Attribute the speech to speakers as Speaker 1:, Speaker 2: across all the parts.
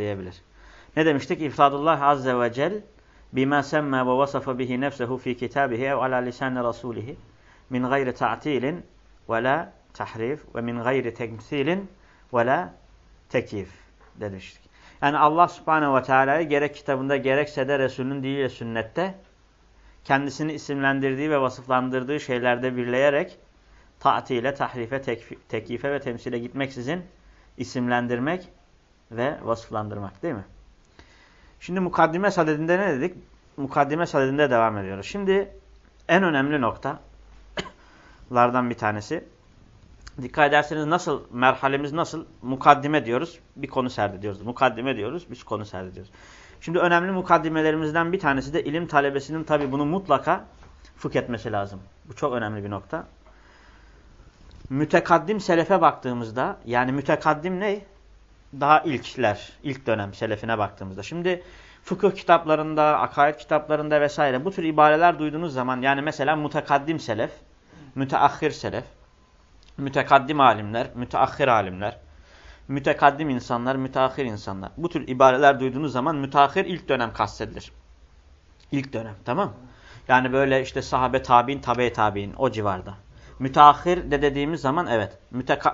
Speaker 1: diyebilir. Ne demiştik? İfradullah azze ve cel bima semme ve vasafa bihi nefsehu fi kitabihi ev ala lisanı rasulihi min gayri ta'tilin ve la tahrif ve min gayri temsilin ve la tekif demiştik. Yani Allah subhanehu ve teala'yı gerek kitabında gerekse de Resulünün diliyle sünnette kendisini isimlendirdiği ve vasıflandırdığı şeylerde birleyerek taatile, tahrife, tekife ve temsile gitmeksizin isimlendirmek ve vasıflandırmak değil mi? Şimdi mukaddime sadedinde ne dedik? Mukaddime sadedinde devam ediyoruz. Şimdi en önemli noktalardan bir tanesi. Dikkat ederseniz nasıl, merhalemiz nasıl? Mukaddime diyoruz, bir konu serdediyoruz. Mukaddime diyoruz, bir konu serdediyoruz. Şimdi önemli mukaddimelerimizden bir tanesi de ilim talebesinin tabi bunu mutlaka fıkh etmesi lazım. Bu çok önemli bir nokta. Mütekaddim selefe baktığımızda, yani mütekaddim ne? Daha ilkler, ilk dönem selefine baktığımızda. Şimdi fıkıh kitaplarında, akaid kitaplarında vesaire bu tür ibareler duyduğunuz zaman, yani mesela mütekaddim selef, müteahhir selef, mütekaddim alimler, müteahhir alimler, mütekaddim insanlar, müteahhir insanlar. Bu tür ibareler duyduğunuz zaman müteahhir ilk dönem kastedilir. İlk dönem tamam Yani böyle işte sahabe tabi'in, tabe tabi'in o civarda. Müteahhir de dediğimiz zaman evet.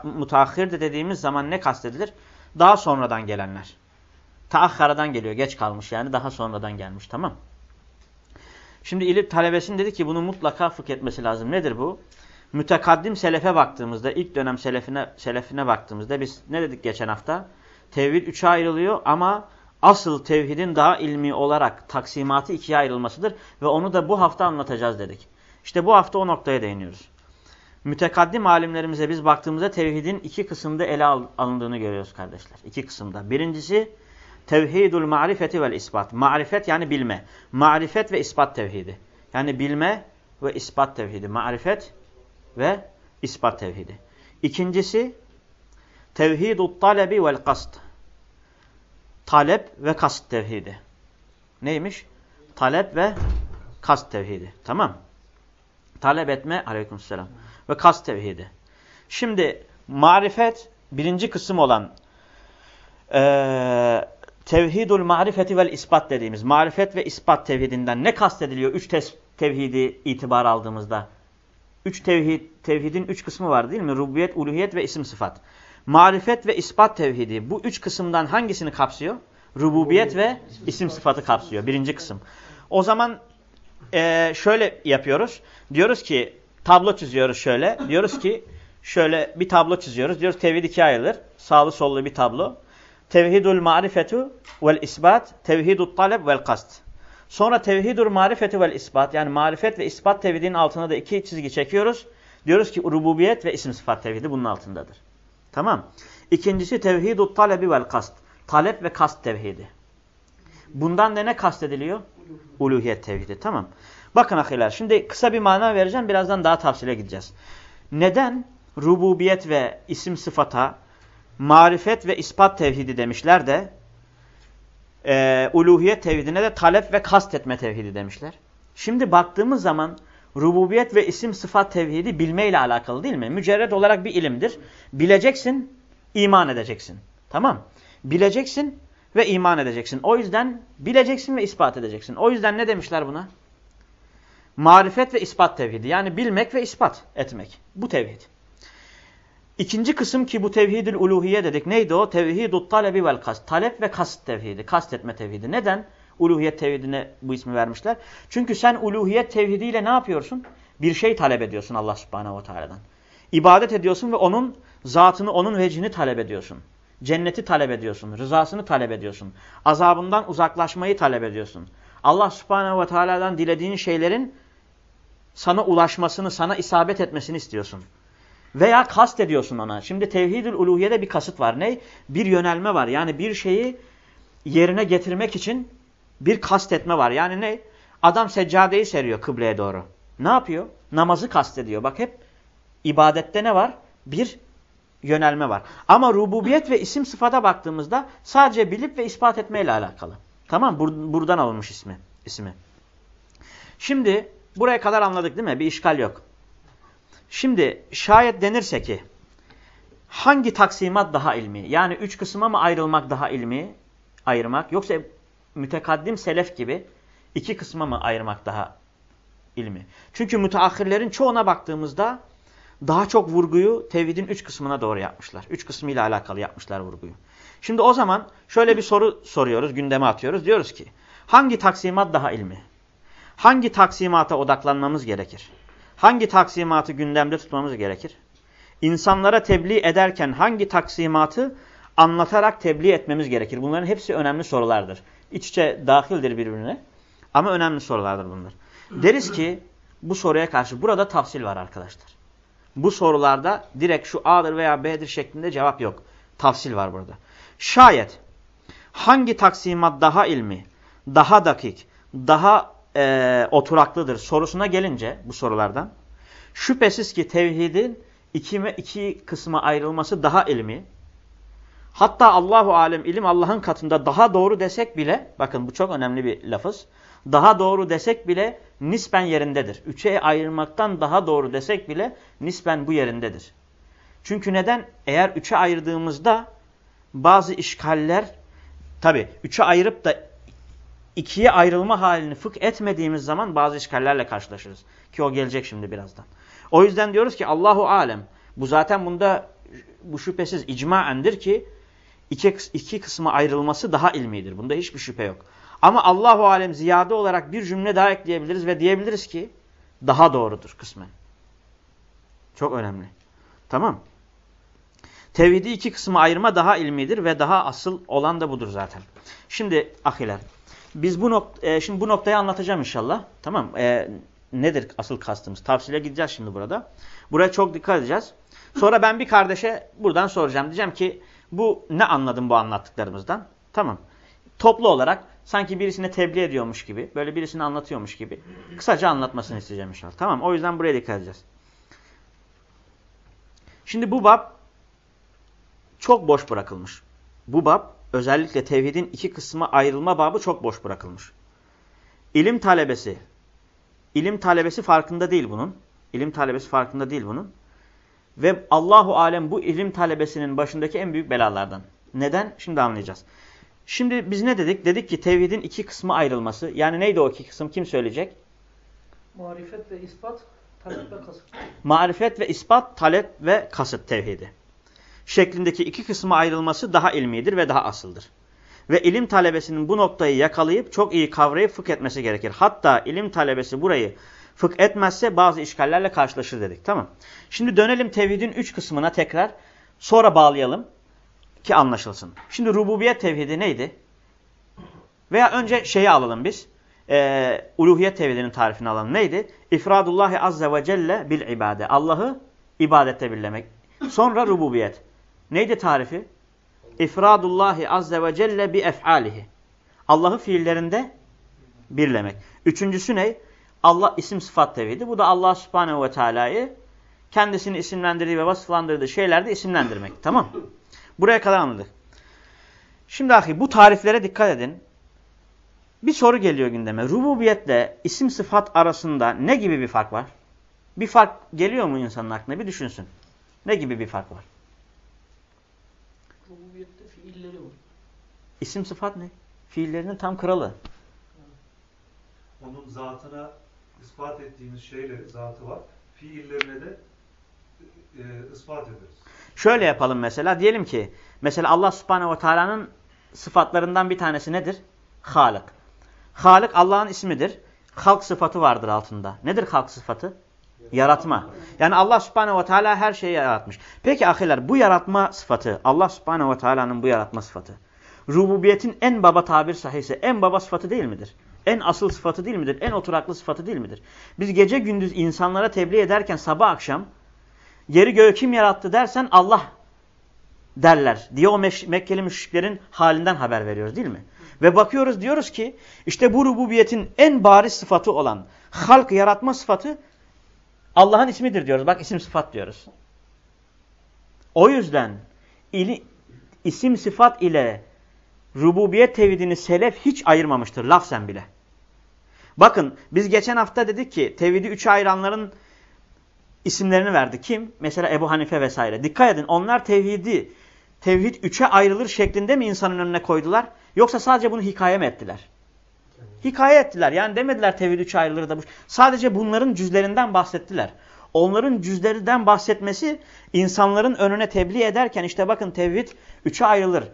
Speaker 1: Müteahhir de dediğimiz zaman ne kastedilir? Daha sonradan gelenler. Taahharadan geliyor. Geç kalmış yani daha sonradan gelmiş tamam Şimdi ilim talebesinin dedi ki bunu mutlaka fıkh etmesi lazım. Nedir bu? mütekaddim selefe baktığımızda, ilk dönem selefine, selefine baktığımızda biz ne dedik geçen hafta? Tevhid üçe ayrılıyor ama asıl tevhidin daha ilmi olarak taksimatı ikiye ayrılmasıdır. Ve onu da bu hafta anlatacağız dedik. İşte bu hafta o noktaya değiniyoruz. Mütekaddim alimlerimize biz baktığımızda tevhidin iki kısımda ele alındığını görüyoruz kardeşler. İki kısımda. Birincisi tevhidul marifeti vel ispat. Marifet yani bilme. Marifet ve ispat tevhidi. Yani bilme ve ispat tevhidi. Marifet ve ispat tevhidi. İkincisi tevhidut talebi vel kast. Talep ve kast tevhidi. Neymiş? Talep ve kast tevhidi. Tamam. Talep etme aleykümselam. Ve kast tevhidi. Şimdi marifet birinci kısım olan e, tevhidul marifeti vel ispat dediğimiz marifet ve ispat tevhidinden ne kastediliyor? Üç tevhidi itibar aldığımızda. Üç tevhid, tevhidin üç kısmı var değil mi? Rububiyet, uluhiyet ve isim sıfat. Marifet ve ispat tevhidi bu üç kısımdan hangisini kapsıyor? Rububiyet ve isim sıfatı kapsıyor. Birinci kısım. O zaman e, şöyle yapıyoruz. Diyoruz ki tablo çiziyoruz şöyle. Diyoruz ki şöyle bir tablo çiziyoruz. Diyoruz tevhid ikiye ayrılır. Sağlı sollu bir tablo. Tevhidul marifetu vel isbat, tevhidul talep vel kast. Sonra tevhidur marifeti vel ispat yani marifet ve ispat tevhidinin altına da iki çizgi çekiyoruz. Diyoruz ki rububiyet ve isim sıfat tevhidi bunun altındadır. Tamam. İkincisi tevhidut talebi vel kast. Talep ve kast tevhidi. Bundan da ne kastediliyor? Uluhiyet tevhidi. Tamam. Bakın ahiler. Şimdi kısa bir mana vereceğim. Birazdan daha tavsile gideceğiz. Neden rububiyet ve isim sıfata marifet ve ispat tevhidi demişler de e, uluhiyet tevhidine de talep ve kast etme tevhidi demişler. Şimdi baktığımız zaman rububiyet ve isim sıfat tevhidi bilmeyle alakalı değil mi? Mücerred olarak bir ilimdir. Bileceksin, iman edeceksin. Tamam. Bileceksin ve iman edeceksin. O yüzden bileceksin ve ispat edeceksin. O yüzden ne demişler buna? Marifet ve ispat tevhidi. Yani bilmek ve ispat etmek. Bu tevhid. İkinci kısım ki bu tevhidül uluhiye dedik. Neydi o? Tevhidut talebi vel kast. Talep ve kast tevhidi. Kast etme tevhidi. Neden? Uluhiyet tevhidine bu ismi vermişler. Çünkü sen uluhiyet tevhidiyle ne yapıyorsun? Bir şey talep ediyorsun Allah subhanehu ve teala'dan. İbadet ediyorsun ve onun zatını, onun vecini talep ediyorsun. Cenneti talep ediyorsun. Rızasını talep ediyorsun. Azabından uzaklaşmayı talep ediyorsun. Allah subhanehu ve teala'dan dilediğin şeylerin sana ulaşmasını, sana isabet etmesini istiyorsun. Veya kast ediyorsun ona. Şimdi tevhidül uluhiyede bir kasıt var. Ne? Bir yönelme var. Yani bir şeyi yerine getirmek için bir kast etme var. Yani ne? Adam seccadeyi seriyor kıbleye doğru. Ne yapıyor? Namazı kast ediyor. Bak hep ibadette ne var? Bir yönelme var. Ama rububiyet ve isim sıfata baktığımızda sadece bilip ve ispat etmeyle alakalı. Tamam Bur buradan alınmış ismi. ismi. Şimdi buraya kadar anladık değil mi? Bir işgal yok. Şimdi şayet denirse ki hangi taksimat daha ilmi? Yani üç kısma mı ayrılmak daha ilmi? ayırmak yoksa mütekaddim selef gibi iki kısma mı ayırmak daha ilmi? Çünkü müteahhirlerin çoğuna baktığımızda daha çok vurguyu tevhidin üç kısmına doğru yapmışlar. Üç kısmıyla alakalı yapmışlar vurguyu. Şimdi o zaman şöyle bir soru soruyoruz, gündeme atıyoruz. Diyoruz ki hangi taksimat daha ilmi? Hangi taksimata odaklanmamız gerekir? Hangi taksimatı gündemde tutmamız gerekir? İnsanlara tebliğ ederken hangi taksimatı anlatarak tebliğ etmemiz gerekir? Bunların hepsi önemli sorulardır. İç içe dahildir birbirine ama önemli sorulardır bunlar. Deriz ki bu soruya karşı burada tafsil var arkadaşlar. Bu sorularda direkt şu A'dır veya B'dir şeklinde cevap yok. Tafsil var burada. Şayet hangi taksimat daha ilmi, daha dakik, daha e, oturaklıdır sorusuna gelince bu sorulardan şüphesiz ki tevhidin iki, iki kısma ayrılması daha ilmi. Hatta Allahu alem ilim Allah'ın katında daha doğru desek bile bakın bu çok önemli bir lafız. Daha doğru desek bile nispen yerindedir. Üçe ayırmaktan daha doğru desek bile nispen bu yerindedir. Çünkü neden? Eğer üçe ayırdığımızda bazı işgaller tabi üçe ayırıp da ikiye ayrılma halini fıkh etmediğimiz zaman bazı işgallerle karşılaşırız. Ki o gelecek şimdi birazdan. O yüzden diyoruz ki Allahu alem. Bu zaten bunda bu şüphesiz icmaendir ki iki, iki kısma ayrılması daha ilmidir. Bunda hiçbir şüphe yok. Ama Allahu alem ziyade olarak bir cümle daha ekleyebiliriz ve diyebiliriz ki daha doğrudur kısmen. Çok önemli. Tamam. Tevhidi iki kısma ayırma daha ilmidir ve daha asıl olan da budur zaten. Şimdi ahiler. Biz bu nok e, şimdi bu noktayı anlatacağım inşallah. Tamam. E, nedir asıl kastımız? Tavsile gideceğiz şimdi burada. Buraya çok dikkat edeceğiz. Sonra ben bir kardeşe buradan soracağım. Diyeceğim ki bu ne anladın bu anlattıklarımızdan? Tamam. Toplu olarak sanki birisine tebliğ ediyormuş gibi, böyle birisini anlatıyormuş gibi kısaca anlatmasını isteyeceğim inşallah. Tamam O yüzden buraya dikkat edeceğiz. Şimdi bu bab çok boş bırakılmış. Bu bab özellikle tevhidin iki kısmı ayrılma babı çok boş bırakılmış. İlim talebesi, ilim talebesi farkında değil bunun. İlim talebesi farkında değil bunun. Ve Allahu alem bu ilim talebesinin başındaki en büyük belalardan. Neden? Şimdi anlayacağız. Şimdi biz ne dedik? Dedik ki tevhidin iki kısmı ayrılması. Yani neydi o iki kısım? Kim söyleyecek?
Speaker 2: Marifet ve ispat, talep ve kasıt.
Speaker 1: Marifet ve ispat, talep ve kasıt tevhidi. Şeklindeki iki kısmı ayrılması daha ilmidir ve daha asıldır. Ve ilim talebesinin bu noktayı yakalayıp çok iyi kavrayıp fıkh etmesi gerekir. Hatta ilim talebesi burayı fıkh etmezse bazı işgallerle karşılaşır dedik. Tamam. Şimdi dönelim tevhidin üç kısmına tekrar. Sonra bağlayalım ki anlaşılsın. Şimdi rububiyet tevhidi neydi? Veya önce şeyi alalım biz. Ee, uluhiyet tevhidinin tarifini alalım. Neydi? İfradullahi azze ve celle bil ibade. Allah'ı ibadette birlemek. Sonra rububiyet. Neydi tarifi? İfradullahi azze ve celle bi ef'alihi. Allah'ı fiillerinde birlemek. Üçüncüsü ne? Allah isim sıfat tevhidi. Bu da Allah subhanehu ve teala'yı kendisini isimlendirdiği ve vasıflandırdığı şeylerde isimlendirmek. Tamam Buraya kadar anladık. Şimdi ahi bu tariflere dikkat edin. Bir soru geliyor gündeme. Rububiyetle isim sıfat arasında ne gibi bir fark var? Bir fark geliyor mu insanın aklına? Bir düşünsün. Ne gibi bir fark var?
Speaker 2: Rububiyette fiilleri var.
Speaker 1: İsim sıfat ne? Fiillerinin tam kralı.
Speaker 3: Onun zatına ispat ettiğimiz şeyle zatı var. Fiillerine de e, ispat ederiz.
Speaker 1: Şöyle yapalım mesela. Diyelim ki mesela Allah subhanehu ve teala'nın sıfatlarından bir tanesi nedir? Halık. Halık Allah'ın ismidir. Halk sıfatı vardır altında. Nedir halk sıfatı? Yaratma. Yani Allah subhanehu ve teala her şeyi yaratmış. Peki ahiler bu yaratma sıfatı, Allah subhanehu ve teala'nın bu yaratma sıfatı, rububiyetin en baba tabir sahisi, en baba sıfatı değil midir? En asıl sıfatı değil midir? En oturaklı sıfatı değil midir? Biz gece gündüz insanlara tebliğ ederken sabah akşam Yeri göğü kim yarattı dersen Allah derler diye o Mekkeli müşriklerin halinden haber veriyoruz değil mi? Ve bakıyoruz diyoruz ki işte bu rububiyetin en bariz sıfatı olan halk yaratma sıfatı Allah'ın ismidir diyoruz. Bak isim sıfat diyoruz. O yüzden ili, isim sıfat ile rububiyet tevhidini selef hiç ayırmamıştır lafzen bile. Bakın biz geçen hafta dedik ki tevhidi üçe ayıranların isimlerini verdi. Kim? Mesela Ebu Hanife vesaire. Dikkat edin onlar tevhidi, tevhid üçe ayrılır şeklinde mi insanın önüne koydular? Yoksa sadece bunu hikaye mi ettiler? Hikaye ettiler. Yani demediler tevhid üç ayrılır da bu. Sadece bunların cüzlerinden bahsettiler. Onların cüzlerinden bahsetmesi insanların önüne tebliğ ederken işte bakın tevhid üçe ayrılır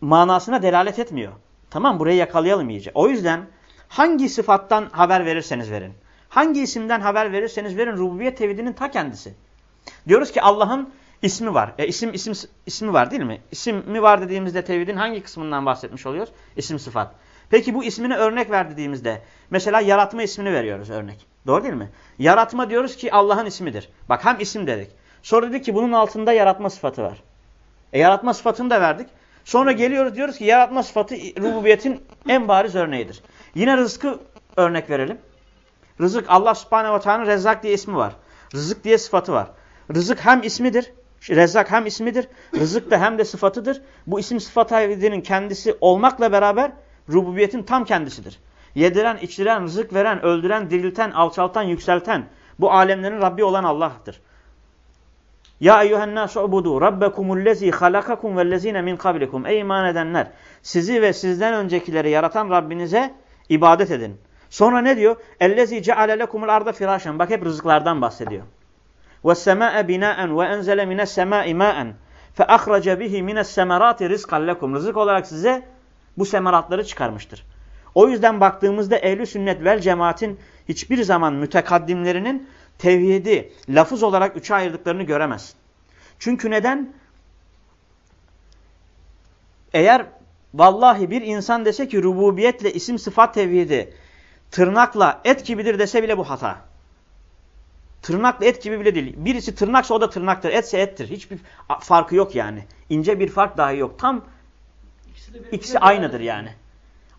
Speaker 1: manasına delalet etmiyor. Tamam burayı yakalayalım iyice. O yüzden hangi sıfattan haber verirseniz verin. Hangi isimden haber verirseniz verin rububiyet tevhidinin ta kendisi. Diyoruz ki Allah'ın ismi var. E, isim isim ismi var değil mi? İsim mi var dediğimizde tevhidin hangi kısmından bahsetmiş oluyoruz? İsim sıfat. Peki bu ismini örnek ver dediğimizde mesela yaratma ismini veriyoruz örnek. Doğru değil mi? Yaratma diyoruz ki Allah'ın ismidir. Bak hem isim dedik. Sonra dedik ki bunun altında yaratma sıfatı var. E yaratma sıfatını da verdik. Sonra geliyoruz diyoruz ki yaratma sıfatı rububiyetin en bariz örneğidir. Yine rızkı örnek verelim. Rızık Allah subhanehu ve teala'nın rezzak diye ismi var. Rızık diye sıfatı var. Rızık hem ismidir. Rezzak hem ismidir. Rızık da hem de sıfatıdır. Bu isim sıfat halinin kendisi olmakla beraber rububiyetin tam kendisidir. Yediren, içiren, rızık veren, öldüren, dirilten, alçaltan, yükselten bu alemlerin Rabbi olan Allah'tır. Ya eyyühen nasu ubudu rabbekumullezi halakakum vellezine min kablikum. Ey iman edenler sizi ve sizden öncekileri yaratan Rabbinize ibadet edin. Sonra ne diyor? Ellezi ceale lekumul arda firâşen. Bak hep rızıklardan bahsediyor. Ve semâe binâen ve enzele mines semâi mâen. Fe ahrece bihi mines semerâti rizkan lekum. Rızık olarak size bu semeratları çıkarmıştır. O yüzden baktığımızda ehli sünnet vel cemaatin hiçbir zaman mütekaddimlerinin tevhidi lafız olarak üçe ayırdıklarını göremez. Çünkü neden? Eğer vallahi bir insan dese ki rububiyetle isim sıfat tevhidi tırnakla et gibidir dese bile bu hata. Tırnakla et gibi bile değil. Birisi tırnaksa o da tırnaktır. Etse ettir. Hiçbir farkı yok yani. İnce bir fark dahi yok. Tam ikisi, ikisi aynıdır yani.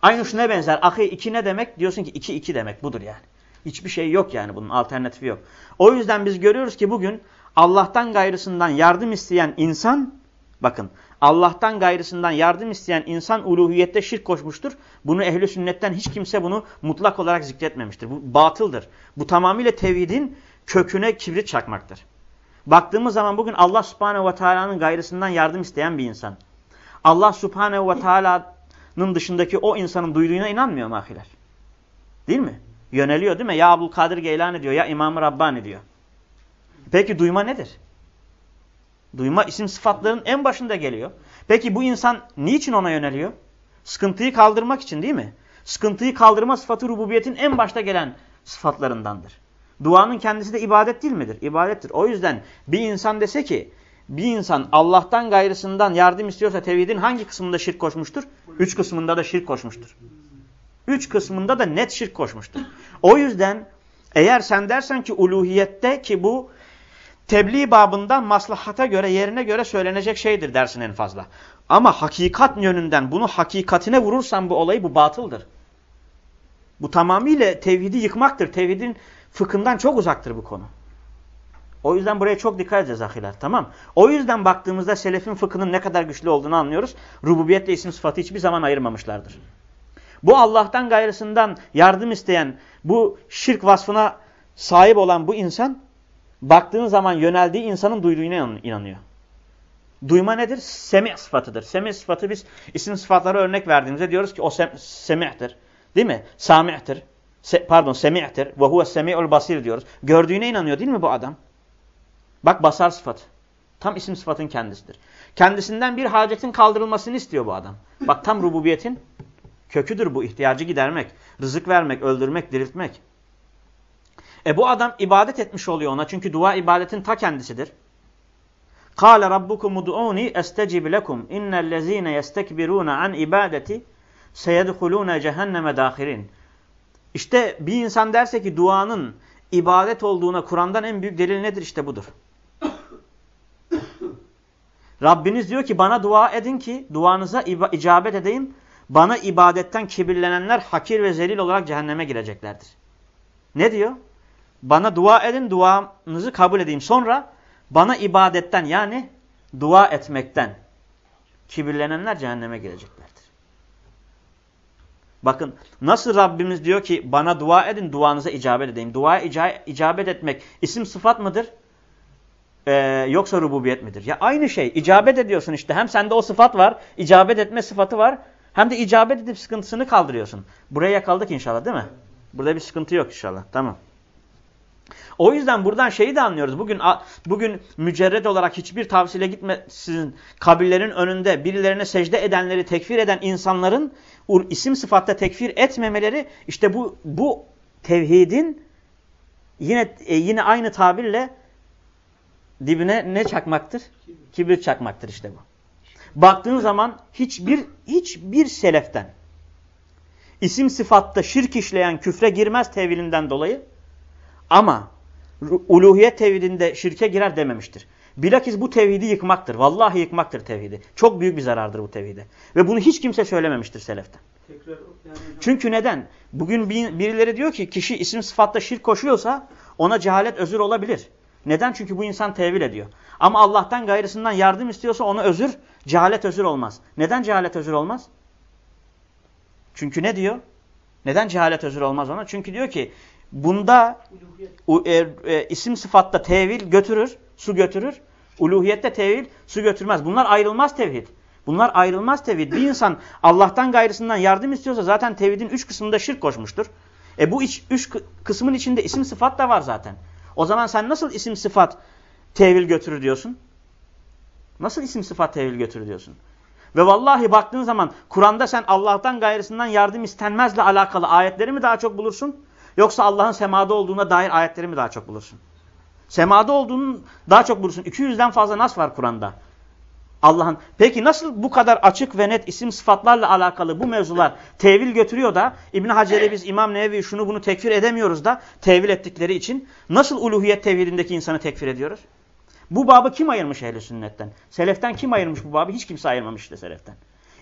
Speaker 1: Aynı şuna benzer. Ahi iki ne demek? Diyorsun ki iki iki demek. Budur yani. Hiçbir şey yok yani bunun alternatifi yok. O yüzden biz görüyoruz ki bugün Allah'tan gayrısından yardım isteyen insan bakın Allah'tan gayrısından yardım isteyen insan uluhiyette şirk koşmuştur. Bunu ehli sünnetten hiç kimse bunu mutlak olarak zikretmemiştir. Bu batıldır. Bu tamamıyla tevhidin köküne kibrit çakmaktır. Baktığımız zaman bugün Allah subhanehu ve teala'nın gayrısından yardım isteyen bir insan. Allah subhanehu ve teala'nın dışındaki o insanın duyduğuna inanmıyor mu ahiler? Değil mi? Yöneliyor değil mi? Ya Abdülkadir Geylani diyor ya İmam-ı Rabbani diyor. Peki duyma nedir? Duyma isim sıfatların en başında geliyor. Peki bu insan niçin ona yöneliyor? Sıkıntıyı kaldırmak için değil mi? Sıkıntıyı kaldırma sıfatı rububiyetin en başta gelen sıfatlarındandır. Duanın kendisi de ibadet değil midir? İbadettir. O yüzden bir insan dese ki bir insan Allah'tan gayrısından yardım istiyorsa tevhidin hangi kısmında şirk koşmuştur? Üç kısmında da şirk koşmuştur. Üç kısmında da net şirk koşmuştur. O yüzden eğer sen dersen ki uluhiyette ki bu tebliğ babından maslahata göre yerine göre söylenecek şeydir dersin en fazla. Ama hakikat yönünden bunu hakikatine vurursan bu olayı bu batıldır. Bu tamamıyla tevhidi yıkmaktır. Tevhidin fıkhından çok uzaktır bu konu. O yüzden buraya çok dikkat edeceğiz ahiler. Tamam. O yüzden baktığımızda selefin fıkhının ne kadar güçlü olduğunu anlıyoruz. Rububiyetle isim sıfatı hiçbir zaman ayırmamışlardır. Bu Allah'tan gayrısından yardım isteyen, bu şirk vasfına sahip olan bu insan, baktığın zaman yöneldiği insanın duyduğuna inanıyor. Duyma nedir? Semi sıfatıdır. Semi sıfatı biz isim sıfatları örnek verdiğimizde diyoruz ki o sem semi'tir. Değil mi? Sami'tir. Se pardon semi'tir. Ve huve semi'ul basir diyoruz. Gördüğüne inanıyor değil mi bu adam? Bak basar sıfatı. Tam isim sıfatın kendisidir. Kendisinden bir hacetin kaldırılmasını istiyor bu adam. Bak tam rububiyetin Köküdür bu ihtiyacı gidermek, rızık vermek, öldürmek, diriltmek. E bu adam ibadet etmiş oluyor ona çünkü dua ibadetin ta kendisidir. Kâle rabbukum ud'ûni estecib lekum innellezîne yestekbirûne an ibadeti seyedhulûne cehenneme dâhirin. İşte bir insan derse ki duanın ibadet olduğuna Kur'an'dan en büyük delil nedir? İşte budur. Rabbiniz diyor ki bana dua edin ki duanıza icabet edeyim. Bana ibadetten kibirlenenler hakir ve zelil olarak cehenneme gireceklerdir. Ne diyor? Bana dua edin, duanızı kabul edeyim. Sonra bana ibadetten yani dua etmekten kibirlenenler cehenneme gireceklerdir. Bakın nasıl Rabbimiz diyor ki bana dua edin, duanıza icabet edeyim. Duaya icabet etmek isim sıfat mıdır? Ee, yoksa rububiyet midir? Ya aynı şey. İcabet ediyorsun işte. Hem sende o sıfat var, icabet etme sıfatı var. hem de icabet edip sıkıntısını kaldırıyorsun. Buraya yakaladık inşallah değil mi? Burada bir sıkıntı yok inşallah. Tamam. O yüzden buradan şeyi de anlıyoruz. Bugün bugün mücerred olarak hiçbir tavsiyle gitmesin kabirlerin önünde birilerine secde edenleri tekfir eden insanların isim sıfatta tekfir etmemeleri işte bu bu tevhidin yine e, yine aynı tabirle dibine ne çakmaktır? Kibir çakmaktır işte bu. Baktığın zaman hiçbir hiçbir seleften isim sıfatta şirk işleyen küfre girmez tevhilinden dolayı ama uluhiyet tevhidinde şirke girer dememiştir. Bilakis bu tevhidi yıkmaktır. Vallahi yıkmaktır tevhidi. Çok büyük bir zarardır bu tevhide. Ve bunu hiç kimse söylememiştir seleften.
Speaker 2: Tekrar, yani...
Speaker 1: Çünkü neden? Bugün birileri diyor ki kişi isim sıfatta şirk koşuyorsa ona cehalet özür olabilir. Neden? Çünkü bu insan tevil ediyor. Ama Allah'tan gayrısından yardım istiyorsa ona özür, cehalet özür olmaz. Neden cehalet özür olmaz? Çünkü ne diyor? Neden cehalet özür olmaz ona? Çünkü diyor ki bunda e, e, isim sıfatta tevil götürür, su götürür. Uluhiyette tevil su götürmez. Bunlar ayrılmaz tevhid. Bunlar ayrılmaz tevhid. Bir insan Allah'tan gayrısından yardım istiyorsa zaten tevhidin üç kısmında şirk koşmuştur. E bu iç, üç kısmın içinde isim sıfat da var zaten. O zaman sen nasıl isim sıfat tevil götürür diyorsun? Nasıl isim sıfat tevil götürür diyorsun? Ve vallahi baktığın zaman Kur'an'da sen Allah'tan gayrısından yardım istenmezle alakalı ayetleri mi daha çok bulursun? Yoksa Allah'ın semada olduğuna dair ayetleri mi daha çok bulursun? Semada olduğunu daha çok bulursun. 200'den fazla nas var Kur'an'da. Allah'ın. Peki nasıl bu kadar açık ve net isim sıfatlarla alakalı bu mevzular tevil götürüyor da İbn Hacer'e biz İmam Nevevi şunu bunu tekfir edemiyoruz da tevil ettikleri için nasıl uluhiyet tevhidindeki insanı tekfir ediyoruz? Bu babı kim ayırmış ehli sünnetten? Seleften kim ayırmış bu babı? Hiç kimse ayırmamış işte seleften.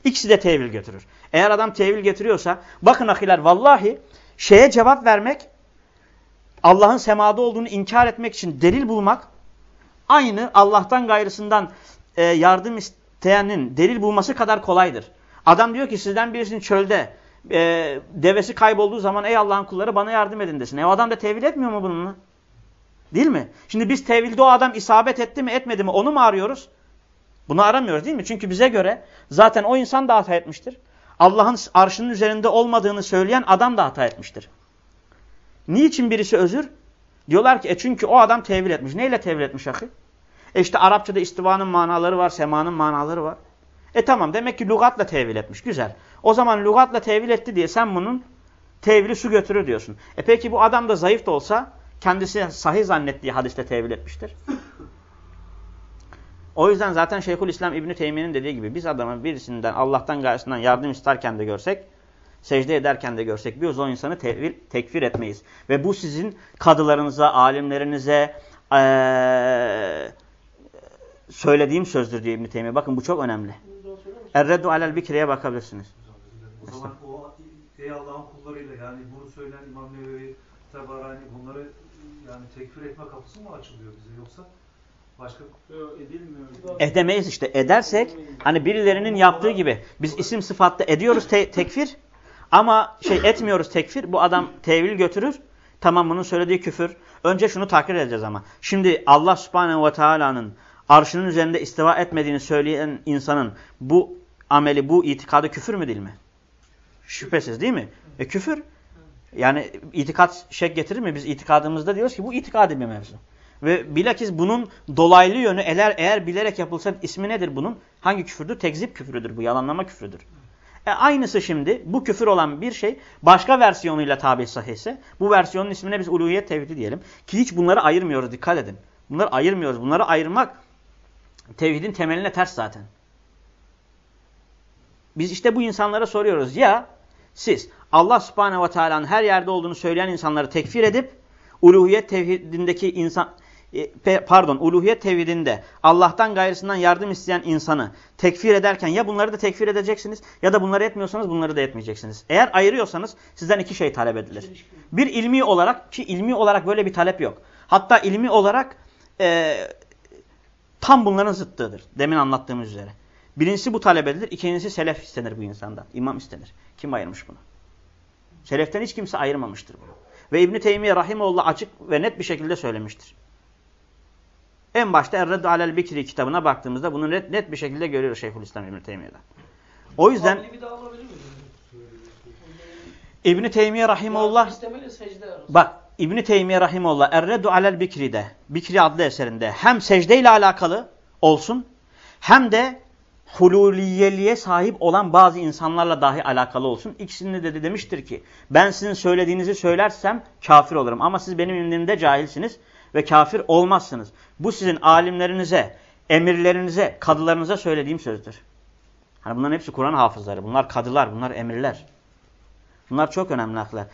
Speaker 1: İkisi de tevil götürür. Eğer adam tevil getiriyorsa bakın ahiler vallahi şeye cevap vermek Allah'ın semada olduğunu inkar etmek için delil bulmak aynı Allah'tan gayrısından e, yardım isteyenin delil bulması kadar kolaydır. Adam diyor ki sizden birisinin çölde e, devesi kaybolduğu zaman ey Allah'ın kulları bana yardım edin desin. E o adam da tevil etmiyor mu bununla? Değil mi? Şimdi biz tevilde o adam isabet etti mi etmedi mi onu mu arıyoruz? Bunu aramıyoruz değil mi? Çünkü bize göre zaten o insan da hata etmiştir. Allah'ın arşının üzerinde olmadığını söyleyen adam da hata etmiştir. Niçin birisi özür? Diyorlar ki e çünkü o adam tevil etmiş. Neyle tevil etmiş ahi? E işte Arapçada istivanın manaları var, semanın manaları var. E tamam demek ki lügatla tevil etmiş. Güzel. O zaman lügatla tevil etti diye sen bunun tevili su götürür diyorsun. E peki bu adam da zayıf da olsa kendisi sahih zannettiği hadiste tevil etmiştir. O yüzden zaten Şeyhülislam İbni Teymiye'nin dediği gibi biz adamın birisinden Allah'tan gayesinden yardım isterken de görsek, secde ederken de görsek biz o insanı tevil, tekfir etmeyiz. Ve bu sizin kadılarınıza, alimlerinize ee, söylediğim sözdür diyor İbni Teymiye. Bakın bu çok önemli. Erreddu alel bikriye bakabilirsiniz.
Speaker 3: O zaman o ey Allah'ın kullarıyla yani bunu söyleyen İmam Nevevi, Tebarani bunları yani tekfir etme kapısı mı açılıyor bize yoksa başka
Speaker 2: edilmiyor.
Speaker 1: Edemeyiz işte. Edersek hani birilerinin yaptığı gibi biz isim sıfatta ediyoruz te tekfir ama şey etmiyoruz tekfir. Bu adam tevil götürür. Tamam bunun söylediği küfür. Önce şunu takdir edeceğiz ama. Şimdi Allah subhanehu ve teala'nın arşının üzerinde istiva etmediğini söyleyen insanın bu ameli, bu itikadı küfür mü değil mi? Şüphesiz değil mi? E küfür. Yani itikat şek getirir mi? Biz itikadımızda diyoruz ki bu itikadi bir mevzu. Ve bilakis bunun dolaylı yönü eğer, eğer bilerek yapılsa ismi nedir bunun? Hangi küfürdür? Tekzip küfürüdür bu. Yalanlama küfürüdür. E aynısı şimdi bu küfür olan bir şey başka versiyonuyla tabi sahihse bu versiyonun ismine biz uluhiyet tevhidi diyelim. Ki hiç bunları ayırmıyoruz dikkat edin. Bunları ayırmıyoruz. Bunları ayırmak tevhidin temeline ters zaten. Biz işte bu insanlara soruyoruz. Ya siz Allah subhanehu ve teala'nın her yerde olduğunu söyleyen insanları tekfir edip uluhiyet tevhidindeki insan e, pardon uluhiyet tevhidinde Allah'tan gayrısından yardım isteyen insanı tekfir ederken ya bunları da tekfir edeceksiniz ya da bunları etmiyorsanız bunları da etmeyeceksiniz. Eğer ayırıyorsanız sizden iki şey talep edilir. Bir ilmi olarak ki ilmi olarak böyle bir talep yok. Hatta ilmi olarak e, tam bunların zıttığıdır. Demin anlattığımız üzere. Birincisi bu talep edilir. ikincisi selef istenir bu insandan. İmam istenir. Kim ayırmış bunu? Seleften hiç kimse ayırmamıştır bunu. Ve İbn-i Teymiye Rahimoğlu açık ve net bir şekilde söylemiştir. En başta Erreddu Alel Bikri kitabına baktığımızda bunu net, net bir şekilde görüyoruz Şeyhülislam İbn-i Teymiye'den. O yüzden
Speaker 2: Kavli bir daha alabilir miyim?
Speaker 1: İbn Teymiye
Speaker 2: arası.
Speaker 1: bak İbn Teymiye rahimehullah Erredu alel Bikri'de Bikri adlı eserinde hem secde ile alakalı olsun hem de hululiyeliğe sahip olan bazı insanlarla dahi alakalı olsun. İkisini de demiştir ki ben sizin söylediğinizi söylersem kafir olurum ama siz benim indimde cahilsiniz ve kafir olmazsınız. Bu sizin alimlerinize, emirlerinize, kadılarınıza söylediğim sözdür. Hani bunların hepsi Kur'an hafızları. Bunlar kadılar, bunlar emirler. Bunlar çok önemli haklar.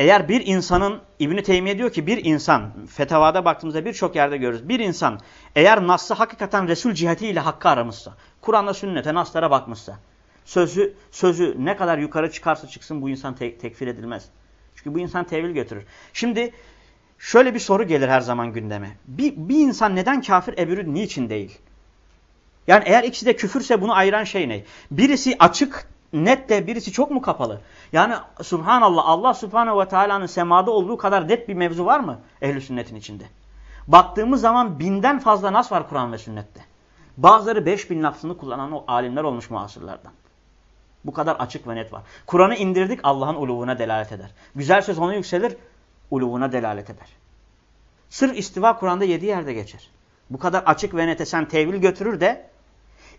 Speaker 1: Eğer bir insanın, İbn-i Teymiye diyor ki bir insan, fetavada baktığımızda birçok yerde görürüz. Bir insan eğer Nas'ı hakikaten Resul cihetiyle hakkı aramışsa, Kur'an'da sünnete, Nas'lara bakmışsa, sözü sözü ne kadar yukarı çıkarsa çıksın bu insan te tekfir edilmez. Çünkü bu insan tevil götürür. Şimdi şöyle bir soru gelir her zaman gündeme. Bir, bir insan neden kafir, öbürü niçin değil? Yani eğer ikisi de küfürse bunu ayıran şey ne? Birisi açık, net de birisi çok mu kapalı? Yani subhanallah Allah subhanehu ve teala'nın semada olduğu kadar net bir mevzu var mı ehli sünnetin içinde? Baktığımız zaman binden fazla nas var Kur'an ve sünnette. Bazıları beş bin lafzını kullanan o alimler olmuş muasırlardan. Bu kadar açık ve net var. Kur'an'ı indirdik Allah'ın uluğuna delalet eder. Güzel söz ona yükselir, uluğuna delalet eder. Sır istiva Kur'an'da yedi yerde geçer. Bu kadar açık ve nete sen tevil götürür de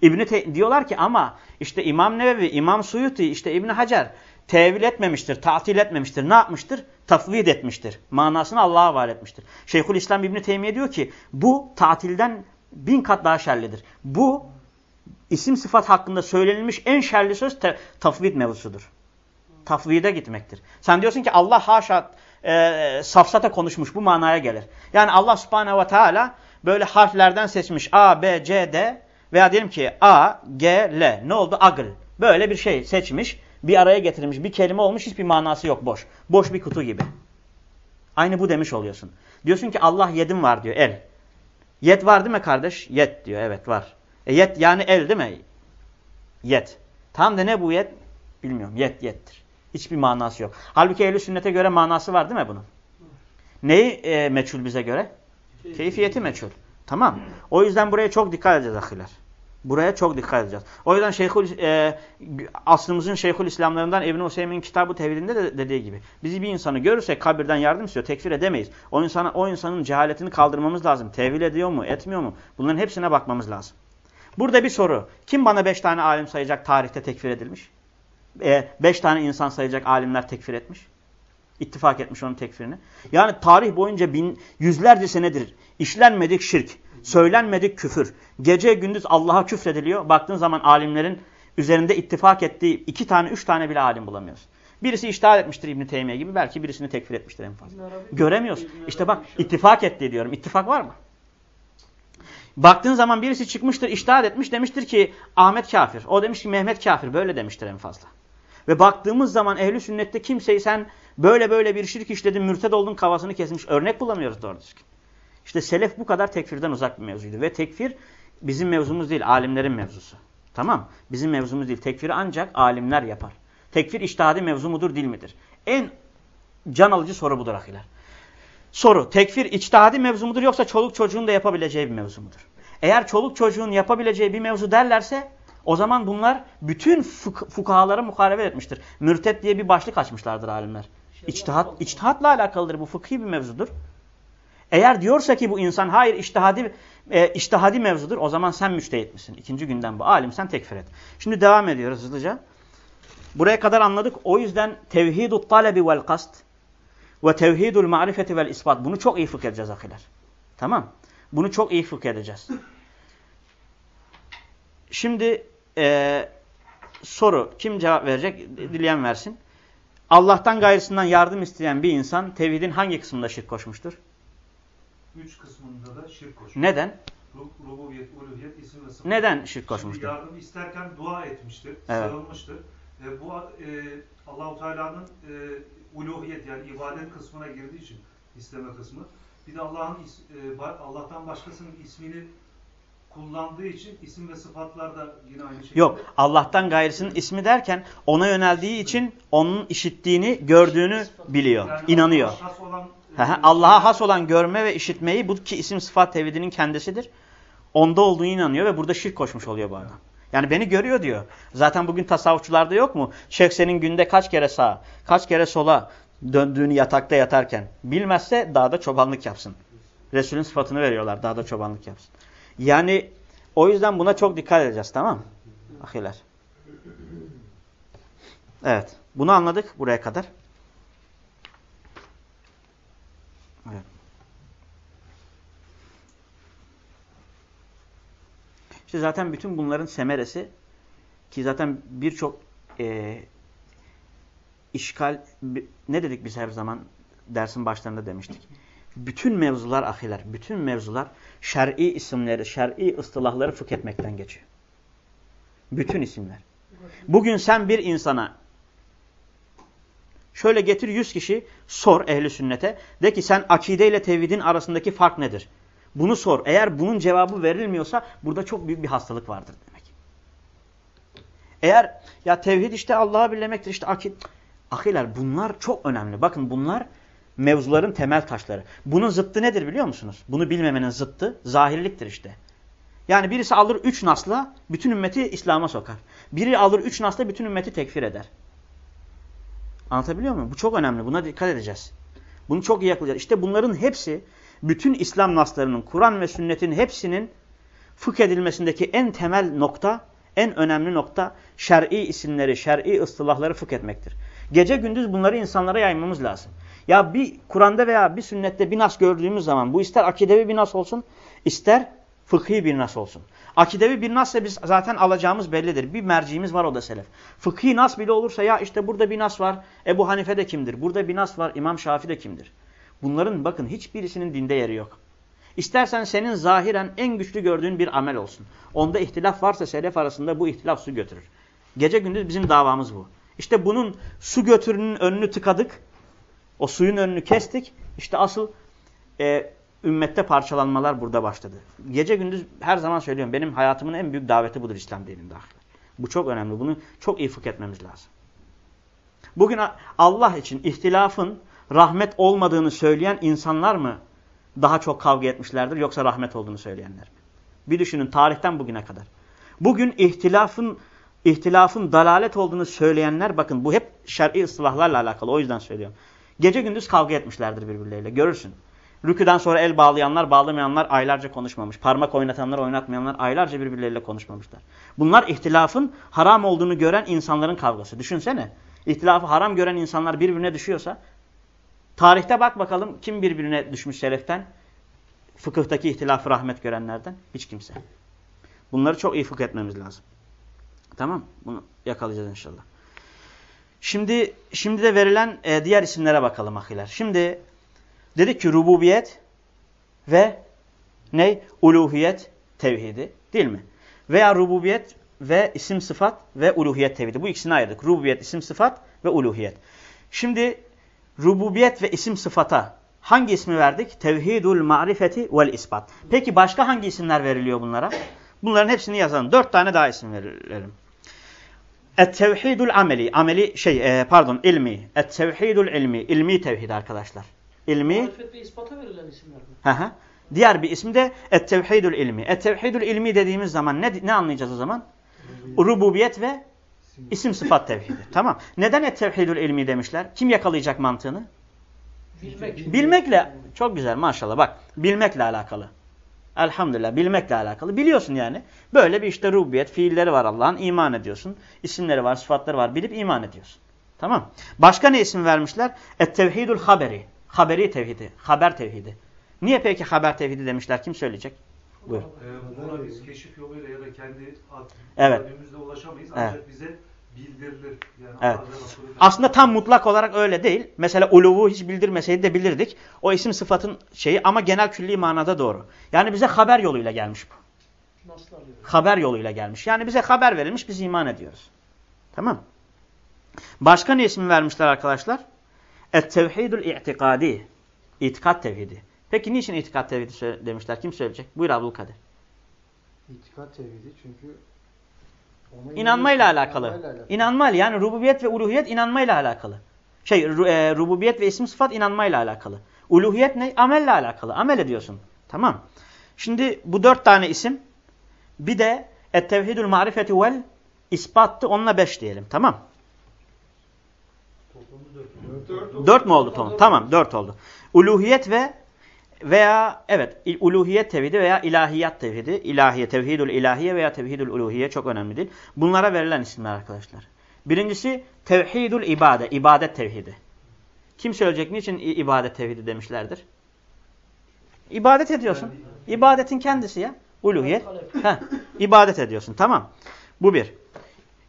Speaker 1: İbni Te diyorlar ki ama işte İmam Nevevi, İmam Suyuti, işte İbni Hacer tevil etmemiştir, tatil etmemiştir. Ne yapmıştır? Tafvid etmiştir. Manasını Allah'a havale etmiştir. Şeyhül İslam İbni Teymiye diyor ki bu tatilden bin kat daha şerlidir. Bu isim sıfat hakkında söylenilmiş en şerli söz tafvid mevzusudur. Tafvide gitmektir. Sen diyorsun ki Allah haşa e, safsata konuşmuş bu manaya gelir. Yani Allah subhanehu ve teala böyle harflerden seçmiş A, B, C, D veya diyelim ki A, G, L. Ne oldu? Agl. Böyle bir şey seçmiş. Bir araya getirmiş. Bir kelime olmuş. Hiçbir manası yok. Boş. Boş bir kutu gibi. Aynı bu demiş oluyorsun. Diyorsun ki Allah yedim var diyor. El. Yet var değil mi kardeş? Yet diyor. Evet var. E yet yani el değil mi? Yet. Tam da ne bu yet? Bilmiyorum. Yet yettir. Hiçbir manası yok. Halbuki ehl sünnete göre manası var değil mi bunun? Neyi e, meçhul bize göre? Keyfiyeti meçhul. Tamam. O yüzden buraya çok dikkat edeceğiz ahiler. Buraya çok dikkat edeceğiz. O yüzden Şeyhül, e, aslımızın Şeyhül İslamlarından Hüseyin'in kitabı tevhidinde de dediği gibi. Bizi bir insanı görürsek kabirden yardım istiyor. Tekfir edemeyiz. O, insana, o insanın cehaletini kaldırmamız lazım. Tevhil ediyor mu? Etmiyor mu? Bunların hepsine bakmamız lazım. Burada bir soru. Kim bana beş tane alim sayacak tarihte tekfir edilmiş? E, beş tane insan sayacak alimler tekfir etmiş. İttifak etmiş onun tekfirini. Yani tarih boyunca bin, yüzlerce senedir işlenmedik şirk, söylenmedik küfür, gece gündüz Allah'a küfrediliyor. Baktığın zaman alimlerin üzerinde ittifak ettiği iki tane, üç tane bile alim bulamıyorsun. Birisi iştihar etmiştir İbn Teymiye gibi, belki birisini tekfir etmiştir en fazla. Göremiyorsun. İşte bak ittifak etti diyorum. İttifak var mı? Baktığın zaman birisi çıkmıştır, iştihar etmiş, demiştir ki Ahmet kafir. O demiş ki Mehmet kafir. Böyle demiştir en fazla. Ve baktığımız zaman ehli sünnette kimseyi sen böyle böyle bir şirk işledin, mürted oldun, kafasını kesmiş. Örnek bulamıyoruz doğru düzgün. İşte selef bu kadar tekfirden uzak bir mevzuydu. Ve tekfir bizim mevzumuz değil, alimlerin mevzusu. Tamam Bizim mevzumuz değil. Tekfiri ancak alimler yapar. Tekfir iştihadi mevzu mudur, değil midir? En can alıcı soru budur ahiler. Soru, tekfir içtihadi mevzu mudur yoksa çoluk çocuğun da yapabileceği bir mevzu mudur? Eğer çoluk çocuğun yapabileceği bir mevzu derlerse o zaman bunlar bütün fuk fukahalara muhalefet etmiştir. Mürtet diye bir başlık açmışlardır alimler. İçtihat, içtihatla alakalıdır. Bu fıkhi bir mevzudur. Eğer diyorsa ki bu insan hayır iştihadi, e, iştihadi mevzudur o zaman sen müçtehit misin? İkinci günden bu. Alim sen tekfir et. Şimdi devam ediyoruz hızlıca. Buraya kadar anladık. O yüzden tevhidut talebi vel kast ve tevhidul marifeti vel ispat. Bunu çok iyi fıkh edeceğiz ahiler. Tamam. Bunu çok iyi fıkh edeceğiz. Şimdi e, soru. Kim cevap verecek? Dileyen versin. Allah'tan gayrısından yardım isteyen bir insan tevhidin hangi kısmında şirk koşmuştur?
Speaker 3: Üç kısmında da şirk koşmuş.
Speaker 1: Neden?
Speaker 3: Rububiyet, uluhiyet, isim ve sıfat.
Speaker 1: Neden şirk koşmuştur?
Speaker 3: Şimdi yardım isterken dua etmiştir,
Speaker 1: evet.
Speaker 3: sarılmıştır. E, bu e, Allahu Teala'nın e, uluhiyet yani ibadet kısmına girdiği için isteme kısmı. Bir de Allah'ın e, Allah'tan başkasının ismini kullandığı için isim ve sıfatlar da yine aynı şekilde.
Speaker 1: Yok. Allah'tan gayrısının ismi derken ona yöneldiği için onun işittiğini, gördüğünü biliyor. Yani inanıyor. Allah'a has olan görme ve işitmeyi bu ki isim sıfat tevhidinin kendisidir. Onda olduğunu inanıyor ve burada şirk koşmuş oluyor bu adam. Yani beni görüyor diyor. Zaten bugün tasavvufçularda yok mu? Şeyh senin günde kaç kere sağa, kaç kere sola döndüğünü yatakta yatarken. Bilmezse dağda çobanlık yapsın. Resulün sıfatını veriyorlar dağda çobanlık yapsın. Yani o yüzden buna çok dikkat edeceğiz tamam mı? Ahiler. Evet. Bunu anladık buraya kadar. Evet. İşte zaten bütün bunların semeresi ki zaten birçok e, işgal ne dedik biz her zaman dersin başlarında demiştik. Bütün mevzular ahiler, bütün mevzular şer'i isimleri, şer'i ıstılahları fıkh etmekten geçiyor. Bütün isimler. Bugün sen bir insana şöyle getir yüz kişi sor ehli sünnete. De ki sen akide ile tevhidin arasındaki fark nedir? Bunu sor. Eğer bunun cevabı verilmiyorsa burada çok büyük bir hastalık vardır demek. Eğer ya tevhid işte Allah'ı bilmektir işte akid. Ahiler bunlar çok önemli. Bakın bunlar mevzuların temel taşları. Bunun zıttı nedir biliyor musunuz? Bunu bilmemenin zıttı zahirliktir işte. Yani birisi alır üç nasla bütün ümmeti İslam'a sokar. Biri alır üç nasla bütün ümmeti tekfir eder. Anlatabiliyor muyum? Bu çok önemli. Buna dikkat edeceğiz. Bunu çok iyi yakalayacağız. İşte bunların hepsi bütün İslam naslarının, Kur'an ve sünnetin hepsinin fıkh edilmesindeki en temel nokta, en önemli nokta şer'i isimleri, şer'i ıstılahları fıkh etmektir. Gece gündüz bunları insanlara yaymamız lazım. Ya bir Kur'an'da veya bir sünnette bir nas gördüğümüz zaman bu ister akidevi bir nas olsun, ister fıkhi bir nas olsun. Akidevi bir nasla biz zaten alacağımız bellidir. Bir merciğimiz var o da selef. Fıkhi nas bile olursa ya işte burada bir nas var. Ebu Hanife de kimdir? Burada bir nas var. İmam Şafi de kimdir? Bunların bakın hiçbirisinin dinde yeri yok. İstersen senin zahiren en güçlü gördüğün bir amel olsun. Onda ihtilaf varsa selef arasında bu ihtilaf su götürür. Gece gündüz bizim davamız bu. İşte bunun su götürünün önünü tıkadık. O suyun önünü kestik. İşte asıl e, ümmette parçalanmalar burada başladı. Gece gündüz her zaman söylüyorum benim hayatımın en büyük daveti budur İslam dininde. Bu çok önemli. Bunu çok iyi fıkh etmemiz lazım. Bugün Allah için ihtilafın rahmet olmadığını söyleyen insanlar mı daha çok kavga etmişlerdir yoksa rahmet olduğunu söyleyenler mi? Bir düşünün tarihten bugüne kadar. Bugün ihtilafın ihtilafın dalalet olduğunu söyleyenler bakın bu hep şer'i ıslahlarla alakalı o yüzden söylüyorum. Gece gündüz kavga etmişlerdir birbirleriyle görürsün. Rüküden sonra el bağlayanlar, bağlamayanlar aylarca konuşmamış. Parmak oynatanlar, oynatmayanlar aylarca birbirleriyle konuşmamışlar. Bunlar ihtilafın haram olduğunu gören insanların kavgası. Düşünsene. İhtilafı haram gören insanlar birbirine düşüyorsa tarihte bak bakalım kim birbirine düşmüş seleften? Fıkıhtaki ihtilafı rahmet görenlerden hiç kimse. Bunları çok iyi fıkh etmemiz lazım. Tamam? Bunu yakalayacağız inşallah. Şimdi şimdi de verilen e, diğer isimlere bakalım ahiler. Şimdi dedik ki rububiyet ve ne? Uluhiyet tevhidi değil mi? Veya rububiyet ve isim sıfat ve uluhiyet tevhidi. Bu ikisini ayırdık. Rububiyet, isim sıfat ve uluhiyet. Şimdi rububiyet ve isim sıfata hangi ismi verdik? Tevhidul marifeti vel ispat. Peki başka hangi isimler veriliyor bunlara? Bunların hepsini yazalım. Dört tane daha isim verelim. Et-tevhidul ameli. Ameli şey e, pardon ilmi. Et-tevhidul ilmi. İlmi tevhid arkadaşlar. İlmi.
Speaker 2: Marifet ve ispata verilen isimler?
Speaker 1: Hı hı. Diğer bir isim de et-tevhidul ilmi. Et-tevhidul ilmi dediğimiz zaman ne, ne anlayacağız o zaman? Rububiyet ve isim sıfat tevhidi. Tamam. Neden et-tevhidul ilmi demişler? Kim yakalayacak mantığını?
Speaker 2: Bilmek.
Speaker 1: Bilmekle. Çok güzel maşallah bak. Bilmekle alakalı. Elhamdülillah bilmekle alakalı. Biliyorsun yani. Böyle bir işte rububiyet fiilleri var Allah'ın. iman ediyorsun. İsimleri var, sıfatları var. Bilip iman ediyorsun. Tamam. Başka ne isim vermişler? Et-tevhidul haberi. Haberi tevhidi. Haber tevhidi. Niye peki haber tevhidi demişler? Kim söyleyecek? Buyur.
Speaker 3: Ee, buna biz keşif yoluyla ya da kendi
Speaker 1: Evet.
Speaker 3: ulaşamayız.
Speaker 1: Evet.
Speaker 3: Ancak bize bildirilir. Yani
Speaker 1: Evet. Aslında tam mutlak olarak öyle değil. Mesela uluvu hiç bildirmeseydi de bilirdik. O isim sıfatın şeyi ama genel külli manada doğru. Yani bize haber yoluyla gelmiş bu.
Speaker 2: Nasıl alıyor?
Speaker 1: Haber yoluyla gelmiş. Yani bize haber verilmiş biz iman ediyoruz. Tamam. Başka ne isim vermişler arkadaşlar? Et-tevhidul i'tikadi. İtikat tevhidi. Peki niçin itikat tevhidi demişler? Kim söyleyecek? Buyur Abdülkadir.
Speaker 4: İtikat tevhidi çünkü
Speaker 1: İnanmayla alakalı.
Speaker 4: inanmayla alakalı.
Speaker 1: İnanmayla yani rububiyet ve uluhiyet inanmayla alakalı. Şey e, rububiyet ve isim sıfat inanmayla alakalı. Uluhiyet ne? Amelle alakalı. Amel ediyorsun. Tamam. Şimdi bu dört tane isim bir de Et-tevhidul marifeti vel ispattı. Onunla beş diyelim. Tamam. Dört mü oldu tamam? Tamam dört oldu. Uluhiyet ve veya evet uluhiyet tevhidi veya ilahiyat tevhidi. İlahiye, tevhidul ilahiye veya tevhidul uluhiye çok önemli değil. Bunlara verilen isimler arkadaşlar. Birincisi tevhidul ibade, ibadet tevhidi. Kim söyleyecek niçin ibadet tevhidi demişlerdir? İbadet ediyorsun. İbadetin kendisi ya. Uluhiyet. Heh, ibadet ediyorsun tamam. Bu bir.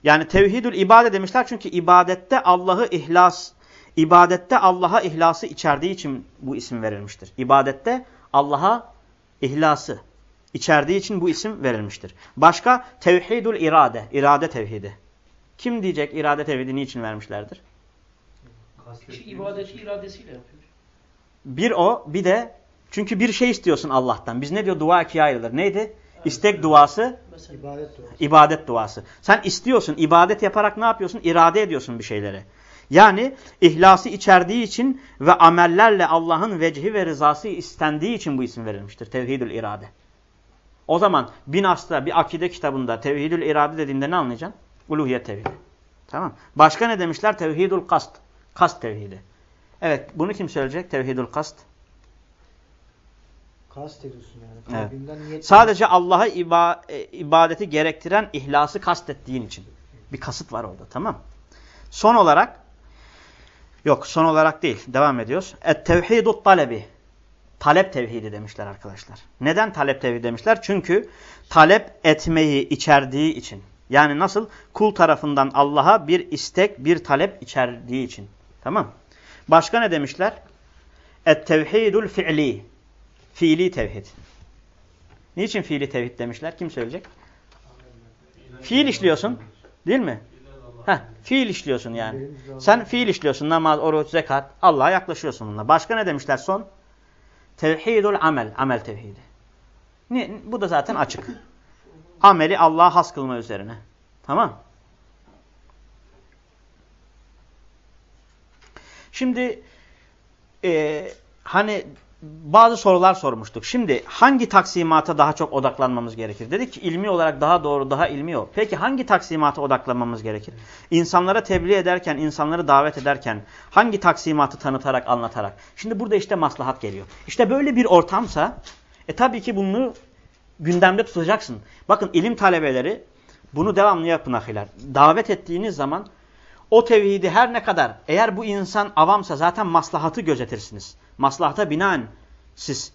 Speaker 1: Yani tevhidül ibade demişler çünkü ibadette Allah'ı ihlas, ibadette Allah'a ihlası içerdiği için bu isim verilmiştir. İbadette Allah'a ihlası içerdiği için bu isim verilmiştir. Başka tevhidül irade, irade tevhidi. Kim diyecek irade tevhidi niçin vermişlerdir?
Speaker 2: Kişi ibadeti iradesiyle yapıyor.
Speaker 1: Bir o, bir de çünkü bir şey istiyorsun Allah'tan. Biz ne diyor? Dua ikiye ayrılır. Neydi? İstek duası,
Speaker 2: Mesela
Speaker 4: İbadet duası.
Speaker 1: ibadet duası. Sen istiyorsun, ibadet yaparak ne yapıyorsun? İrade ediyorsun bir şeyleri. Yani ihlası içerdiği için ve amellerle Allah'ın vecihi ve rızası istendiği için bu isim verilmiştir. Tevhidül irade. O zaman bin asla bir akide kitabında tevhidül irade dediğinde ne anlayacaksın? Uluhiyet tevhidi. Tamam. Başka ne demişler? Tevhidül kast. Kast tevhidi. Evet bunu kim söyleyecek? Tevhidül kast.
Speaker 4: Kast ediyorsun yani.
Speaker 1: Evet. Sadece Allah'a iba e, ibadeti gerektiren ihlası kastettiğin için. Bir kasıt var orada tamam. Son olarak yok son olarak değil devam ediyoruz. Et-tevhidut talebi. Talep tevhidi demişler arkadaşlar. Neden talep tevhidi demişler? Çünkü talep etmeyi içerdiği için. Yani nasıl? Kul tarafından Allah'a bir istek, bir talep içerdiği için. Tamam. Başka ne demişler? Et-tevhidul fi'li. Fiili tevhid. Niçin fiili tevhid demişler? Kim söyleyecek? Fiil işliyorsun. Değil mi? Heh, fiil işliyorsun yani. Sen fiil işliyorsun. Namaz, oruç, zekat. Allah'a yaklaşıyorsun bununla. Başka ne demişler son? Tevhidul amel. Amel tevhidi. Ne, bu da zaten açık. Ameli Allah'a has kılma üzerine. Tamam. Şimdi e, hani bazı sorular sormuştuk. Şimdi hangi taksimata daha çok odaklanmamız gerekir? Dedik ki ilmi olarak daha doğru, daha ilmi o. Peki hangi taksimata odaklanmamız gerekir? İnsanlara tebliğ ederken, insanları davet ederken hangi taksimatı tanıtarak, anlatarak? Şimdi burada işte maslahat geliyor. İşte böyle bir ortamsa e tabii ki bunu gündemde tutacaksın. Bakın ilim talebeleri bunu devamlı yapın ahiler. Davet ettiğiniz zaman o tevhidi her ne kadar eğer bu insan avamsa zaten maslahatı gözetirsiniz. Maslahata binaen siz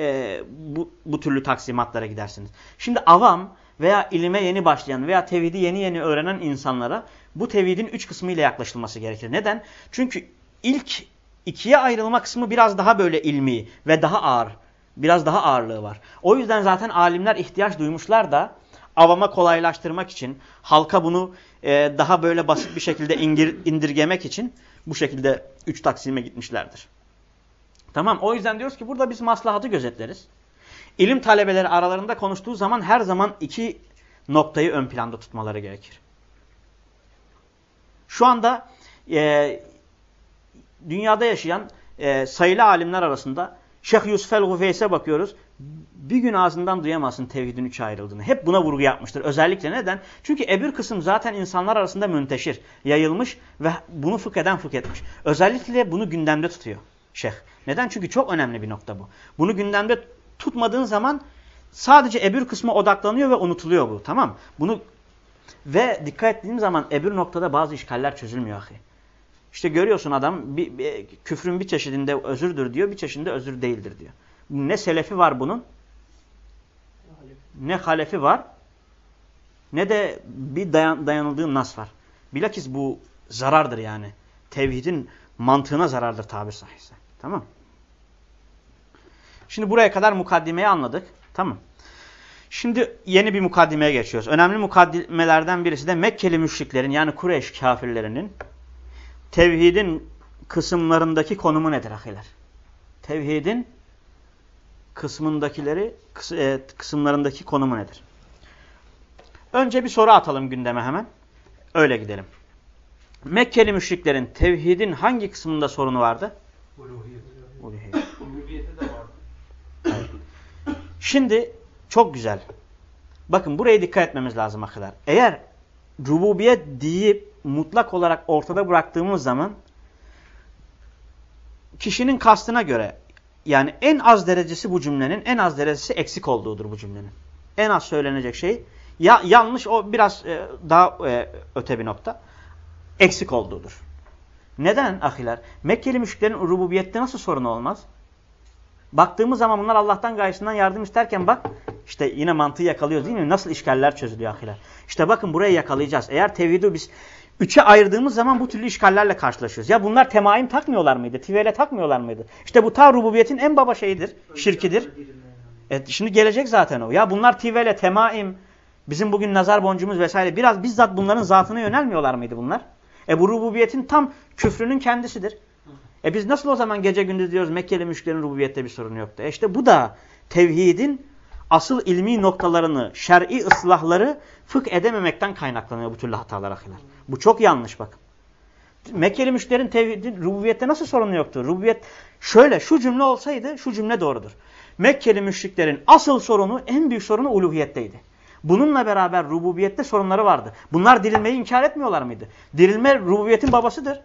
Speaker 1: e, bu, bu türlü taksimatlara gidersiniz. Şimdi avam veya ilime yeni başlayan veya tevhidi yeni yeni öğrenen insanlara bu tevhidin üç kısmıyla yaklaşılması gerekir. Neden? Çünkü ilk ikiye ayrılma kısmı biraz daha böyle ilmi ve daha ağır. Biraz daha ağırlığı var. O yüzden zaten alimler ihtiyaç duymuşlar da avama kolaylaştırmak için, halka bunu e, daha böyle basit bir şekilde indirgemek için bu şekilde üç taksime gitmişlerdir. Tamam o yüzden diyoruz ki burada biz maslahatı gözetleriz. İlim talebeleri aralarında konuştuğu zaman her zaman iki noktayı ön planda tutmaları gerekir. Şu anda e, dünyada yaşayan e, sayılı alimler arasında Şeyh Yusuf el-Gufeys'e bakıyoruz. Bir gün ağzından duyamazsın tevhidin üçe ayrıldığını. Hep buna vurgu yapmıştır. Özellikle neden? Çünkü ebür kısım zaten insanlar arasında münteşir, yayılmış ve bunu fıkheden fıkhetmiş. Özellikle bunu gündemde tutuyor şeyh. Neden? Çünkü çok önemli bir nokta bu. Bunu gündemde tutmadığın zaman sadece ebür kısmı odaklanıyor ve unutuluyor bu. Tamam Bunu ve dikkat ettiğim zaman ebür noktada bazı işgaller çözülmüyor ahi. İşte görüyorsun adam bir, bir, küfrün bir çeşidinde özürdür diyor, bir çeşidinde özür değildir diyor. Ne selefi var bunun, ne halefi var, ne de bir dayan, dayanıldığı nas var. Bilakis bu zarardır yani. Tevhidin mantığına zarardır tabir sahihse. Tamam Şimdi buraya kadar mukaddimeyi anladık. Tamam. Şimdi yeni bir mukaddimeye geçiyoruz. Önemli mukaddimelerden birisi de Mekkeli müşriklerin yani Kureyş kafirlerinin tevhidin kısımlarındaki konumu nedir ahiler? Tevhidin kısmındakileri e, kısımlarındaki konumu nedir? Önce bir soru atalım gündeme hemen. Öyle gidelim. Mekkeli müşriklerin tevhidin hangi kısmında sorunu vardı?
Speaker 3: Uluhiyet.
Speaker 1: Uluhiyet.
Speaker 5: Uluhiyeti de vardı.
Speaker 1: Şimdi çok güzel. Bakın buraya dikkat etmemiz lazım arkadaşlar. Eğer rububiyet deyip mutlak olarak ortada bıraktığımız zaman kişinin kastına göre yani en az derecesi bu cümlenin en az derecesi eksik olduğudur bu cümlenin. En az söylenecek şey ya yanlış o biraz e, daha e, öte bir nokta. Eksik olduğudur. Neden ahiler? Mekkeli müşriklerin rububiyette nasıl sorun olmaz? Baktığımız zaman bunlar Allah'tan gayesinden yardım isterken bak işte yine mantığı yakalıyoruz değil mi? Nasıl işgaller çözülüyor ahiler? İşte bakın buraya yakalayacağız. Eğer tevhidi biz üçe ayırdığımız zaman bu türlü işgallerle karşılaşıyoruz. Ya bunlar temaim takmıyorlar mıydı? Tivele takmıyorlar mıydı? İşte bu ta rububiyetin en baba şeyidir, şirkidir. Evet, şimdi gelecek zaten o. Ya bunlar tivele, temaim, bizim bugün nazar boncuğumuz vesaire biraz bizzat bunların zatına yönelmiyorlar mıydı bunlar? E bu rububiyetin tam küfrünün kendisidir. E biz nasıl o zaman gece gündüz diyoruz Mekkeli müşriklerin rububiyette bir sorunu yoktu. E işte bu da tevhidin asıl ilmi noktalarını, şer'i ıslahları fıkh edememekten kaynaklanıyor bu türlü hatalar ahiler. Bu çok yanlış bakın. Mekkeli müşriklerin tevhidin rububiyette nasıl sorunu yoktu? Rububiyet şöyle şu cümle olsaydı şu cümle doğrudur. Mekkeli müşriklerin asıl sorunu en büyük sorunu uluhiyetteydi. Bununla beraber rububiyette sorunları vardı. Bunlar dirilmeyi inkar etmiyorlar mıydı? Dirilme rububiyetin babasıdır.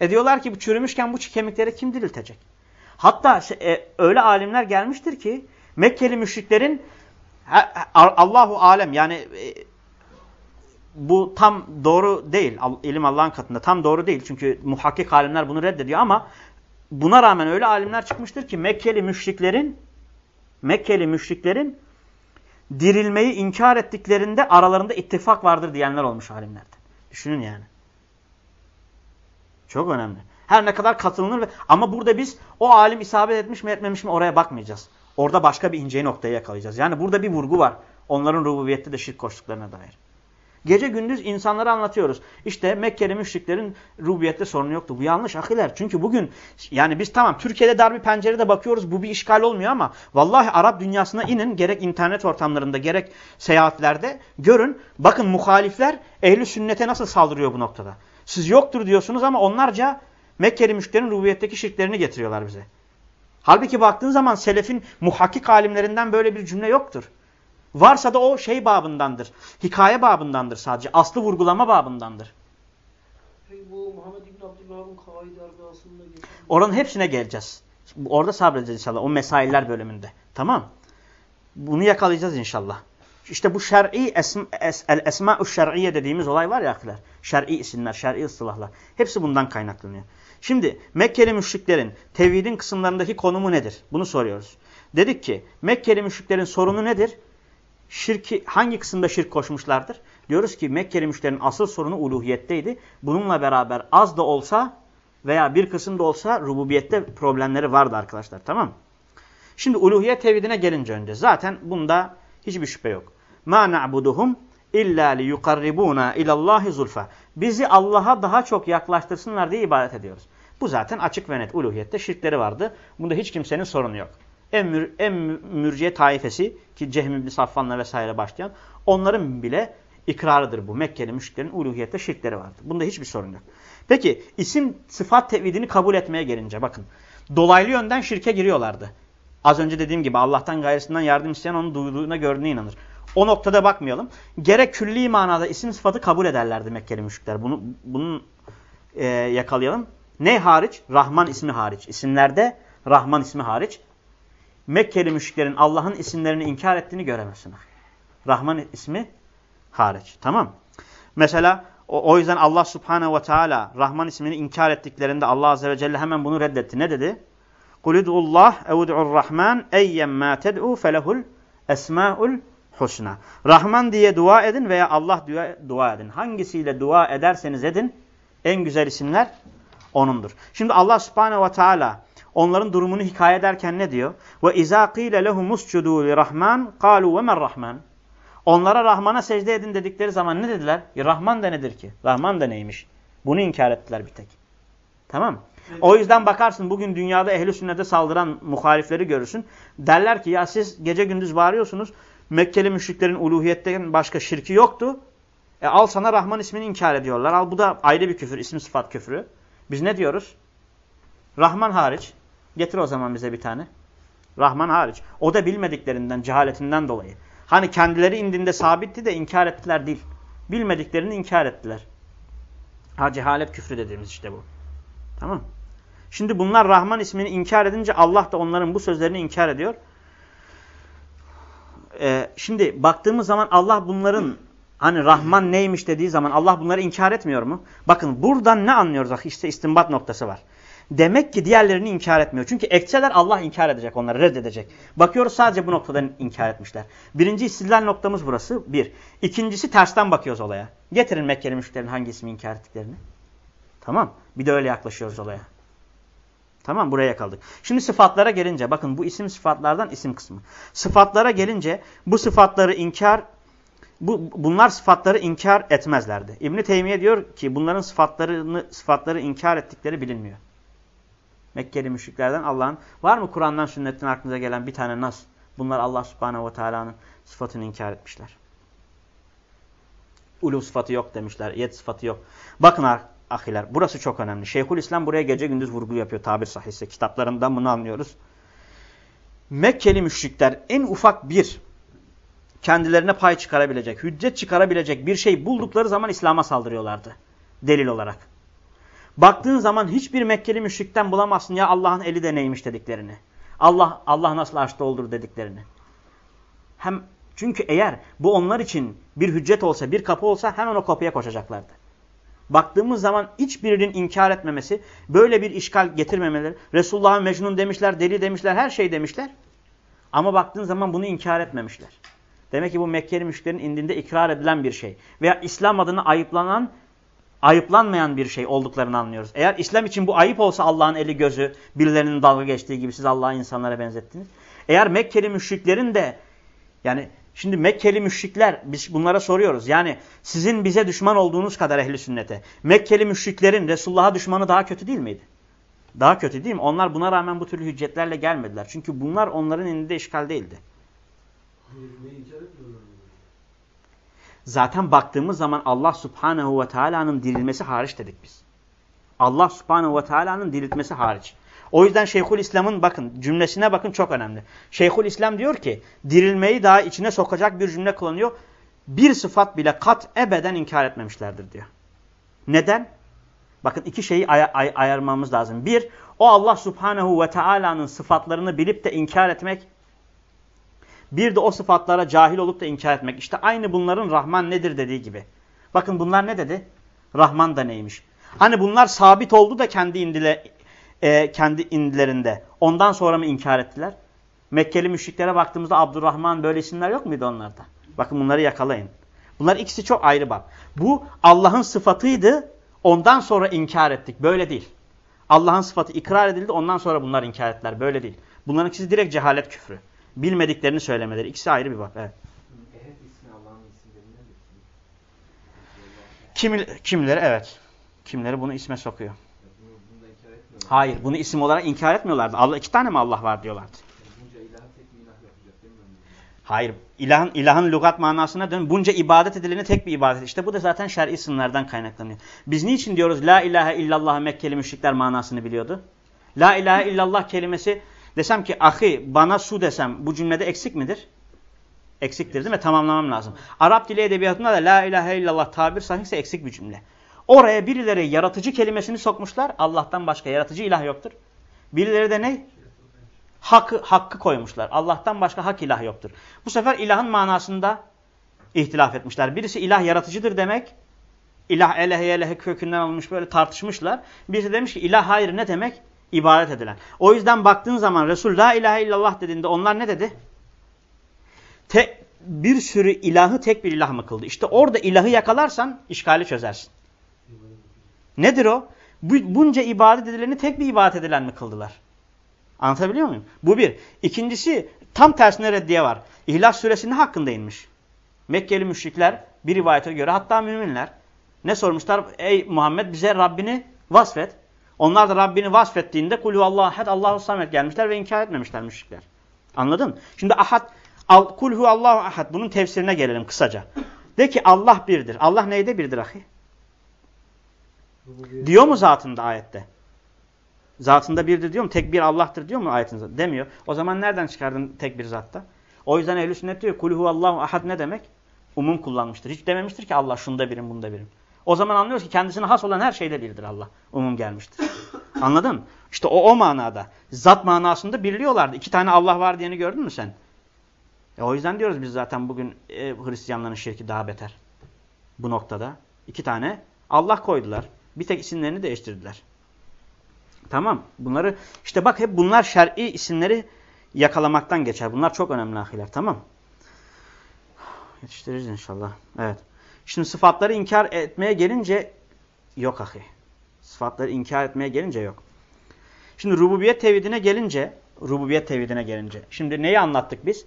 Speaker 1: E diyorlar ki bu çürümüşken bu kemikleri kim diriltecek? Hatta e, öyle alimler gelmiştir ki Mekkeli müşriklerin Allahu alem yani e, bu tam doğru değil. İlim Allah'ın katında tam doğru değil. Çünkü muhakkik alimler bunu reddediyor ama buna rağmen öyle alimler çıkmıştır ki Mekkeli müşriklerin Mekkeli müşriklerin dirilmeyi inkar ettiklerinde aralarında ittifak vardır diyenler olmuş alimlerden. Düşünün yani. Çok önemli. Her ne kadar katılınır ve ama burada biz o alim isabet etmiş mi etmemiş mi oraya bakmayacağız. Orada başka bir ince noktayı yakalayacağız. Yani burada bir vurgu var. Onların rububiyette de şirk koştuklarına dair. Gece gündüz insanlara anlatıyoruz. İşte Mekkeli müşriklerin rububiyette sorunu yoktu. Bu yanlış ahiler. Çünkü bugün yani biz tamam Türkiye'de dar bir pencerede bakıyoruz. Bu bir işgal olmuyor ama vallahi Arap dünyasına inin gerek internet ortamlarında gerek seyahatlerde görün. Bakın muhalifler ehli sünnete nasıl saldırıyor bu noktada. Siz yoktur diyorsunuz ama onlarca Mekkeli müşriklerin rububiyetteki şirklerini getiriyorlar bize. Halbuki baktığın zaman selefin muhakkik alimlerinden böyle bir cümle yoktur. Varsa da o şey babındandır. Hikaye babındandır sadece. Aslı vurgulama babındandır.
Speaker 2: Peki bu Muhammed İbn Abdülvahab'ın Kavaid-i Arbaası'nda geçen...
Speaker 1: Oranın hepsine geleceğiz. Orada sabredeceğiz inşallah. O mesailer bölümünde. Tamam. Bunu yakalayacağız inşallah. İşte bu şer'i esm, es, el esma-ü şer'iye dediğimiz olay var ya arkadaşlar. Şer'i isimler, şer'i ıslahlar. Hepsi bundan kaynaklanıyor. Şimdi Mekkeli müşriklerin tevhidin kısımlarındaki konumu nedir? Bunu soruyoruz. Dedik ki Mekkeli müşriklerin sorunu nedir? Şirki hangi kısımda şirk koşmuşlardır? Diyoruz ki Mekkeli müşriklerin asıl sorunu uluhiyetteydi. Bununla beraber az da olsa veya bir kısım da olsa rububiyette problemleri vardı arkadaşlar. Tamam Şimdi uluhiyet tevhidine gelince önce zaten bunda hiçbir şüphe yok. Ma na'buduhum illa li yukarribuna ilallahi zulfa. Bizi Allah'a daha çok yaklaştırsınlar diye ibadet ediyoruz. Bu zaten açık ve net uluhiyette şirkleri vardı. Bunda hiç kimsenin sorunu yok. En, mür, en mürciye taifesi ki Cehm ibn Safvan'la vesaire başlayan onların bile ikrarıdır bu. Mekkeli müşriklerin uluhiyette şirkleri vardı. Bunda hiçbir sorun yok. Peki isim sıfat tevhidini kabul etmeye gelince bakın. Dolaylı yönden şirke giriyorlardı. Az önce dediğim gibi Allah'tan gayrısından yardım isteyen onu duyduğuna gördüğüne inanır. O noktada bakmayalım. Gerek külli manada isim sıfatı kabul ederlerdi Mekkeli müşrikler. Bunu bunun e, yakalayalım. Ne hariç? Rahman ismi hariç. İsimlerde Rahman ismi hariç. Mekkeli müşriklerin Allah'ın isimlerini inkar ettiğini göremezsin. Rahman ismi hariç. Tamam. Mesela o, o yüzden Allah subhanehu ve teala Rahman ismini inkar ettiklerinde Allah azze ve celle hemen bunu reddetti. Ne dedi? قُلِ دُعُ اللّٰهِ اَوْدُعُ الرَّحْمَانِ اَيَّمْ مَا تَدْعُوا فَلَهُ الْاَسْمَاءُ husna. Rahman diye dua edin veya Allah diye dua edin. Hangisiyle dua ederseniz edin en güzel isimler O'nundur. Şimdi Allah subhanehu ve teala onların durumunu hikaye ederken ne diyor? Ve izâ qîle lehumuscudû lirahman kâlû ve merrahman. Onlara Rahman'a secde edin dedikleri zaman ne dediler? Ya Rahman da nedir ki? Rahman da neymiş? Bunu inkar ettiler bir tek. Tamam O yüzden bakarsın bugün dünyada ehli sünnete saldıran muhalifleri görürsün. Derler ki ya siz gece gündüz bağırıyorsunuz. Mekkeli müşriklerin uluhiyetten başka şirki yoktu. E al sana Rahman ismini inkar ediyorlar. Al bu da ayrı bir küfür, isim sıfat küfrü. Biz ne diyoruz? Rahman hariç. Getir o zaman bize bir tane. Rahman hariç. O da bilmediklerinden, cehaletinden dolayı. Hani kendileri indinde sabitti de inkar ettiler değil. Bilmediklerini inkar ettiler. Ha cehalet küfrü dediğimiz işte bu. Tamam Şimdi bunlar Rahman ismini inkar edince Allah da onların bu sözlerini inkar ediyor. Ee, şimdi baktığımız zaman Allah bunların hani Rahman neymiş dediği zaman Allah bunları inkar etmiyor mu? Bakın buradan ne anlıyoruz? İşte istinbat noktası var. Demek ki diğerlerini inkar etmiyor. Çünkü ekseler Allah inkar edecek onları, reddedecek. Bakıyoruz sadece bu noktadan inkar etmişler. Birinci istidlal noktamız burası. Bir. İkincisi tersten bakıyoruz olaya. Getirin Mekkeli müşriklerin hangi ismi inkar ettiklerini. Tamam. Bir de öyle yaklaşıyoruz olaya. Tamam buraya kaldık. Şimdi sıfatlara gelince bakın bu isim sıfatlardan isim kısmı. Sıfatlara gelince bu sıfatları inkar bu, bunlar sıfatları inkar etmezlerdi. İbn Teymiye diyor ki bunların sıfatlarını sıfatları inkar ettikleri bilinmiyor. Mekkeli müşriklerden Allah'ın var mı Kur'an'dan sünnetten aklınıza gelen bir tane nas? Bunlar Allah Subhanahu ve Taala'nın sıfatını inkar etmişler. Ulu sıfatı yok demişler. Yet sıfatı yok. Bakın ahiler burası çok önemli. Şeyhül İslam buraya gece gündüz vurgu yapıyor tabir sahihse. Kitaplarından bunu anlıyoruz. Mekkeli müşrikler en ufak bir kendilerine pay çıkarabilecek, hüccet çıkarabilecek bir şey buldukları zaman İslam'a saldırıyorlardı. Delil olarak. Baktığın zaman hiçbir Mekkeli müşrikten bulamazsın ya Allah'ın eli de neymiş dediklerini. Allah Allah nasıl açtı olur dediklerini. Hem çünkü eğer bu onlar için bir hüccet olsa, bir kapı olsa hemen o kapıya koşacaklardı. Baktığımız zaman hiçbirinin inkar etmemesi, böyle bir işgal getirmemeleri, Resulullah'a mecnun demişler, deli demişler, her şey demişler. Ama baktığın zaman bunu inkar etmemişler. Demek ki bu Mekkeli müşriklerin indinde ikrar edilen bir şey. Veya İslam adına ayıplanan, ayıplanmayan bir şey olduklarını anlıyoruz. Eğer İslam için bu ayıp olsa Allah'ın eli gözü, birilerinin dalga geçtiği gibi siz Allah'ı insanlara benzettiniz. Eğer Mekkeli müşriklerin de yani Şimdi Mekkeli müşrikler biz bunlara soruyoruz. Yani sizin bize düşman olduğunuz kadar ehli sünnete. Mekkeli müşriklerin Resulullah'a düşmanı daha kötü değil miydi? Daha kötü değil mi? Onlar buna rağmen bu türlü hüccetlerle gelmediler. Çünkü bunlar onların elinde işgal değildi. Zaten baktığımız zaman Allah subhanehu ve teala'nın dirilmesi hariç dedik biz. Allah subhanehu ve teala'nın diriltmesi hariç. O yüzden Şeyhül İslam'ın bakın cümlesine bakın çok önemli. Şeyhül İslam diyor ki dirilmeyi daha içine sokacak bir cümle kullanıyor. Bir sıfat bile kat ebeden inkar etmemişlerdir diyor. Neden? Bakın iki şeyi ay ay ayarmamız lazım. Bir, o Allah subhanehu ve teala'nın sıfatlarını bilip de inkar etmek. Bir de o sıfatlara cahil olup da inkar etmek. İşte aynı bunların Rahman nedir dediği gibi. Bakın bunlar ne dedi? Rahman da neymiş? Hani bunlar sabit oldu da kendi indile, e, kendi indilerinde. Ondan sonra mı inkar ettiler? Mekkeli müşriklere baktığımızda Abdurrahman böyle isimler yok muydu onlarda? Bakın bunları yakalayın. Bunlar ikisi çok ayrı bak. Bu Allah'ın sıfatıydı. Ondan sonra inkar ettik. Böyle değil. Allah'ın sıfatı ikrar edildi. Ondan sonra bunlar inkar ettiler. Böyle değil. Bunların ikisi direkt cehalet küfrü. Bilmediklerini söylemeleri. İkisi ayrı bir bak. Evet. Kim, kimileri evet. Kimleri bunu isme sokuyor. Hayır bunu isim olarak inkar etmiyorlardı. Allah iki tane mi Allah var diyorlardı. Hayır. İlahın, ilahın lügat manasına dön. Bunca ibadet edileni tek bir ibadet. İşte bu da zaten şer'i sınırlardan kaynaklanıyor. Biz niçin diyoruz La ilahe illallah Mekkeli müşrikler manasını biliyordu? La ilahe illallah kelimesi desem ki ahi bana su desem bu cümlede eksik midir? Eksiktir değil mi? Tamamlamam lazım. Arap dili edebiyatında da la ilahe illallah tabir sahihse eksik bir cümle. Oraya birileri yaratıcı kelimesini sokmuşlar. Allah'tan başka yaratıcı ilah yoktur. Birileri de ne? Hakkı, hakkı koymuşlar. Allah'tan başka hak ilah yoktur. Bu sefer ilahın manasında ihtilaf etmişler. Birisi ilah yaratıcıdır demek. İlah elehe elehe kökünden alınmış böyle tartışmışlar. Birisi demiş ki ilah hayır ne demek? İbadet edilen. O yüzden baktığın zaman Resul la ilahe illallah dediğinde onlar ne dedi? Te, bir sürü ilahı tek bir ilah mı kıldı? İşte orada ilahı yakalarsan işgali çözersin. Nedir o? Bunca ibadet edileni tek bir ibadet edilen mi kıldılar? Anlatabiliyor muyum? Bu bir. İkincisi tam tersine reddiye var. İhlas suresinin hakkında inmiş. Mekkeli müşrikler bir rivayete göre hatta müminler ne sormuşlar? Ey Muhammed bize Rabbini vasfet. Onlar da Rabbini vasfettiğinde kulü Allahu ahad Allahu samet gelmişler ve inkar etmemişler müşrikler. Anladın? Şimdi ahad al, kulhu Allahu ahad bunun tefsirine gelelim kısaca. De ki Allah birdir. Allah neyde birdir ahi? Diyor mu zatında ayette? Zatında birdir diyor mu? Tek bir Allah'tır diyor mu ayetinizde? Demiyor. O zaman nereden çıkardın tek bir zatta? O yüzden ehl sünnet diyor kul huvallahu ahad ne demek? Umum kullanmıştır. Hiç dememiştir ki Allah şunda birim bunda birim. O zaman anlıyoruz ki kendisine has olan her şeyde birdir Allah. Umum gelmiştir. Anladın mı? İşte o o manada. Zat manasında birliyorlardı. İki tane Allah var diyeni gördün mü sen? E o yüzden diyoruz biz zaten bugün e, Hristiyanların şirki daha beter. Bu noktada. iki tane Allah koydular. Bir tek isimlerini değiştirdiler. Tamam. Bunları işte bak hep bunlar şer'i isimleri yakalamaktan geçer. Bunlar çok önemli ahiler. Tamam. Yetiştiririz inşallah. Evet. Şimdi sıfatları inkar etmeye gelince yok ahi. Sıfatları inkar etmeye gelince yok. Şimdi rububiyet tevhidine gelince, rububiyet tevhidine gelince. Şimdi neyi anlattık biz?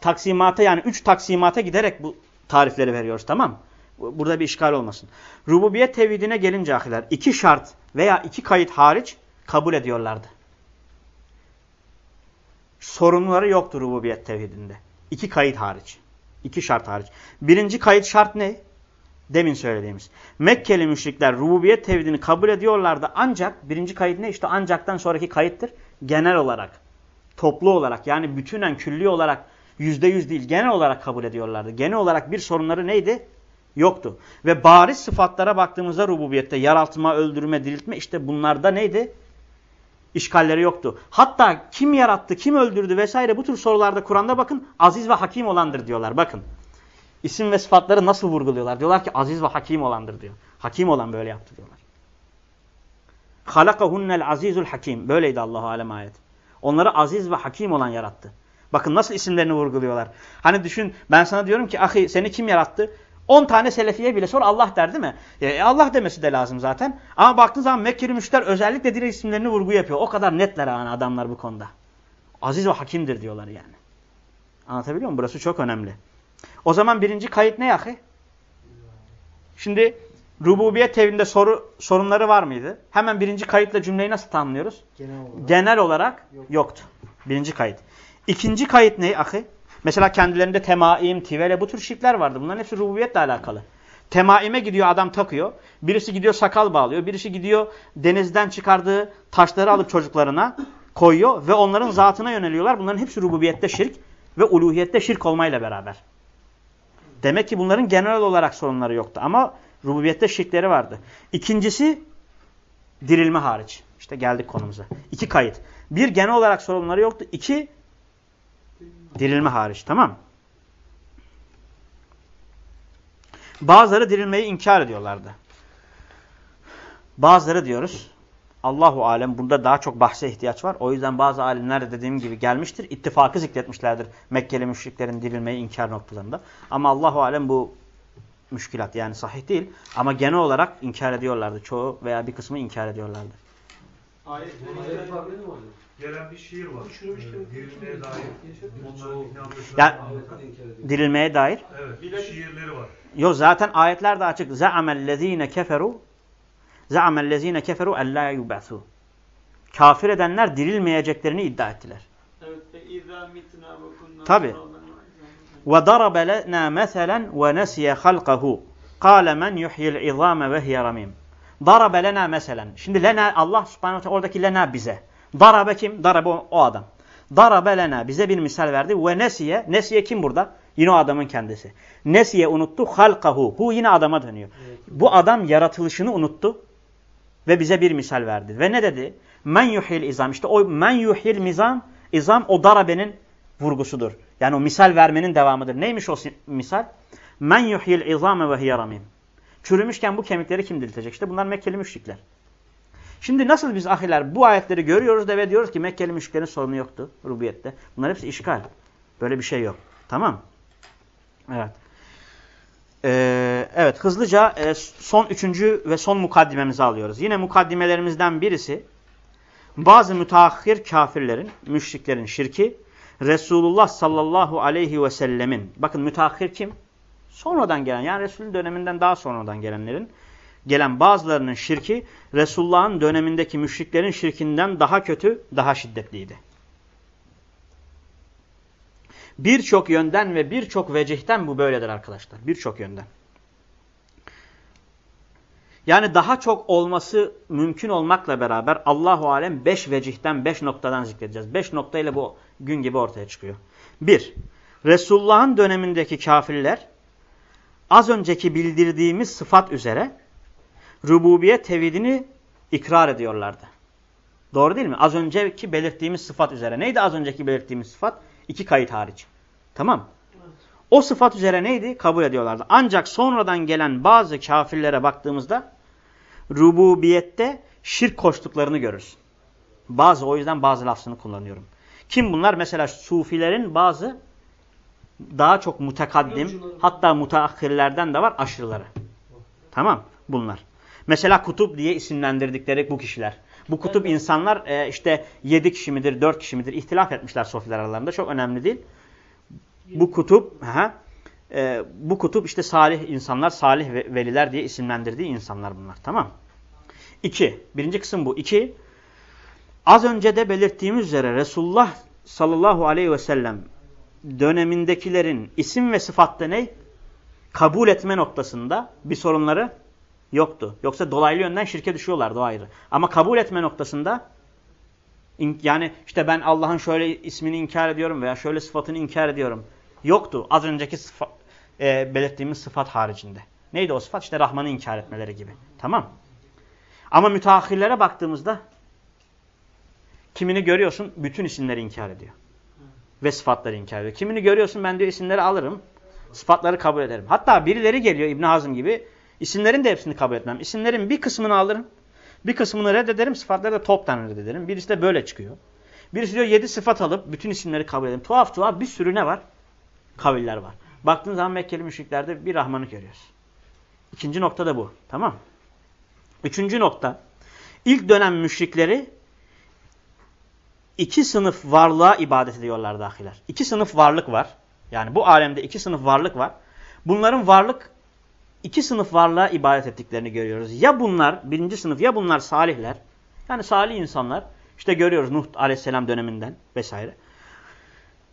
Speaker 1: Taksimata yani üç taksimata giderek bu tarifleri veriyoruz tamam Burada bir işgal olmasın. Rububiyet tevhidine gelince ahiler iki şart veya iki kayıt hariç kabul ediyorlardı. Sorunları yoktur rububiyet tevhidinde. İki kayıt hariç. İki şart hariç. Birinci kayıt şart ne? Demin söylediğimiz. Mekkeli müşrikler rububiyet tevhidini kabul ediyorlardı ancak birinci kayıt ne? İşte ancaktan sonraki kayıttır. Genel olarak, toplu olarak yani bütünen külli olarak yüzde yüz değil genel olarak kabul ediyorlardı. Genel olarak bir sorunları neydi? Yoktu. Ve bariz sıfatlara baktığımızda rububiyette yaraltma, öldürme, diriltme işte bunlarda neydi? İşgalleri yoktu. Hatta kim yarattı, kim öldürdü vesaire bu tür sorularda Kur'an'da bakın aziz ve hakim olandır diyorlar. Bakın isim ve sıfatları nasıl vurguluyorlar? Diyorlar ki aziz ve hakim olandır diyor. Hakim olan böyle yaptı diyorlar. Halakahunnel azizul hakim. Böyleydi Allahu alem ayet. Onları aziz ve hakim olan yarattı. Bakın nasıl isimlerini vurguluyorlar. Hani düşün ben sana diyorum ki ahi seni kim yarattı? 10 tane selefiye bile sor Allah der değil mi? E, Allah demesi de lazım zaten. Ama baktığın zaman Mekkeli müşter özellikle direkt isimlerini vurgu yapıyor. O kadar netler yani adamlar bu konuda. Aziz ve hakimdir diyorlar yani. Anlatabiliyor muyum? Burası çok önemli. O zaman birinci kayıt ne yahi? Şimdi rububiyet tevhidinde soru, sorunları var mıydı? Hemen birinci kayıtla cümleyi nasıl tanımlıyoruz? Genel olarak, Genel olarak yok. yoktu. Birinci kayıt. İkinci kayıt ne ahi? Mesela kendilerinde temaim, tivele bu tür şirkler vardı. Bunların hepsi rububiyetle alakalı. Temaime gidiyor adam takıyor. Birisi gidiyor sakal bağlıyor. Birisi gidiyor denizden çıkardığı taşları alıp çocuklarına koyuyor ve onların zatına yöneliyorlar. Bunların hepsi rububiyette şirk ve uluhiyette şirk olmayla beraber. Demek ki bunların genel olarak sorunları yoktu ama rububiyette şirkleri vardı. İkincisi dirilme hariç. İşte geldik konumuza. İki kayıt. Bir genel olarak sorunları yoktu. İki dirilme hariç. Tamam Bazıları dirilmeyi inkar ediyorlardı. Bazıları diyoruz Allahu alem bunda daha çok bahse ihtiyaç var. O yüzden bazı alimler de dediğim gibi gelmiştir. İttifakı zikretmişlerdir Mekkeli müşriklerin dirilmeyi inkar noktalarında. Ama Allahu alem bu müşkilat yani sahih değil. Ama genel olarak inkar ediyorlardı. Çoğu veya bir kısmı inkar ediyorlardı.
Speaker 3: Gelen bir şiir var. Ee, dirilmeye dair.
Speaker 1: Yani, dirilmeye dair.
Speaker 3: Evet. Şiirleri var.
Speaker 1: Yok zaten ayetler de açık. Za'amellezine keferu Za'amellezine keferu en la yub'asu. Kafir edenler dirilmeyeceklerini iddia ettiler. Evet. Tabi. Ve darabe lena meselen ve nesiye halkahu. Kâle men yuhyil izâme ve hiye ramim. Darabe lena meselen. Şimdi lena Allah subhanahu teala oradaki lena bize. Darabe kim? Darabe o, o adam. Darabe lena bize bir misal verdi. Ve nesiye. Nesiye kim burada? Yine o adamın kendisi. Nesiye unuttu. Halkahu. Hu yine adama dönüyor. Evet. Bu adam yaratılışını unuttu. Ve bize bir misal verdi. Ve ne dedi? Men yuhil izam. İşte o men yuhil mizam. İzam o darabenin vurgusudur. Yani o misal vermenin devamıdır. Neymiş o misal? Men yuhil izame ve hiye Çürümüşken bu kemikleri kim diriltecek? İşte bunlar Mekkeli müşrikler. Şimdi nasıl biz ahiler bu ayetleri görüyoruz da ve diyoruz ki Mekkeli müşriklerin sorunu yoktu rubiyette. Bunlar hepsi işgal. Böyle bir şey yok. Tamam. Evet. Ee, evet hızlıca e, son üçüncü ve son mukaddimemizi alıyoruz. Yine mukaddimelerimizden birisi bazı müteahhir kafirlerin, müşriklerin şirki Resulullah sallallahu aleyhi ve sellemin bakın müteahhir kim? Sonradan gelen yani Resulün döneminden daha sonradan gelenlerin gelen bazılarının şirki Resulullah'ın dönemindeki müşriklerin şirkinden daha kötü, daha şiddetliydi. Birçok yönden ve birçok vecihten bu böyledir arkadaşlar. Birçok yönden. Yani daha çok olması mümkün olmakla beraber Allahu alem 5 vecihten 5 noktadan zikredeceğiz. 5 noktayla bu gün gibi ortaya çıkıyor. 1. Resulullah'ın dönemindeki kafirler az önceki bildirdiğimiz sıfat üzere rububiyet tevhidini ikrar ediyorlardı. Doğru değil mi? Az önceki belirttiğimiz sıfat üzere. Neydi az önceki belirttiğimiz sıfat? İki kayıt hariç. Tamam O sıfat üzere neydi? Kabul ediyorlardı. Ancak sonradan gelen bazı kafirlere baktığımızda rububiyette şirk koştuklarını görürüz. Bazı o yüzden bazı lafzını kullanıyorum. Kim bunlar? Mesela sufilerin bazı daha çok mutekaddim hatta mutaahhirlerden de var aşırıları. Tamam bunlar. Mesela kutup diye isimlendirdikleri bu kişiler. Bu kutup evet. insanlar e, işte 7 kişi midir 4 kişi midir ihtilaf etmişler sofiler aralarında. Çok önemli değil. Bu kutup aha, e, bu kutup işte salih insanlar, salih veliler diye isimlendirdiği insanlar bunlar. Tamam İki. Birinci kısım bu. İki. Az önce de belirttiğimiz üzere Resulullah sallallahu aleyhi ve sellem dönemindekilerin isim ve sıfatta ne? Kabul etme noktasında bir sorunları yoktu. Yoksa dolaylı yönden şirke düşüyorlardı o ayrı. Ama kabul etme noktasında yani işte ben Allah'ın şöyle ismini inkar ediyorum veya şöyle sıfatını inkar ediyorum. Yoktu az önceki sıfa, e, belirttiğimiz sıfat haricinde. Neydi o sıfat? İşte Rahman'ı inkar etmeleri gibi. Tamam. Ama müteahhirlere baktığımızda kimini görüyorsun bütün isimleri inkar ediyor. Ve sıfatları inkar ediyor. Kimini görüyorsun ben diyor isimleri alırım. Sıfatları kabul ederim. Hatta birileri geliyor İbn Hazım gibi İsimlerin de hepsini kabul etmem. İsimlerin bir kısmını alırım. Bir kısmını reddederim. Sıfatları da toptan reddederim. Birisi de böyle çıkıyor. Birisi diyor yedi sıfat alıp bütün isimleri kabul ederim. Tuhaf tuhaf bir sürü ne var? Kaviller var. Baktığın zaman Mekkeli müşriklerde bir Rahman'ı görüyoruz. İkinci nokta da bu. Tamam Üçüncü nokta. İlk dönem müşrikleri iki sınıf varlığa ibadet ediyorlar dahiler. İki sınıf varlık var. Yani bu alemde iki sınıf varlık var. Bunların varlık iki sınıf varlığa ibadet ettiklerini görüyoruz. Ya bunlar, birinci sınıf ya bunlar salihler. Yani salih insanlar. İşte görüyoruz Nuh aleyhisselam döneminden vesaire.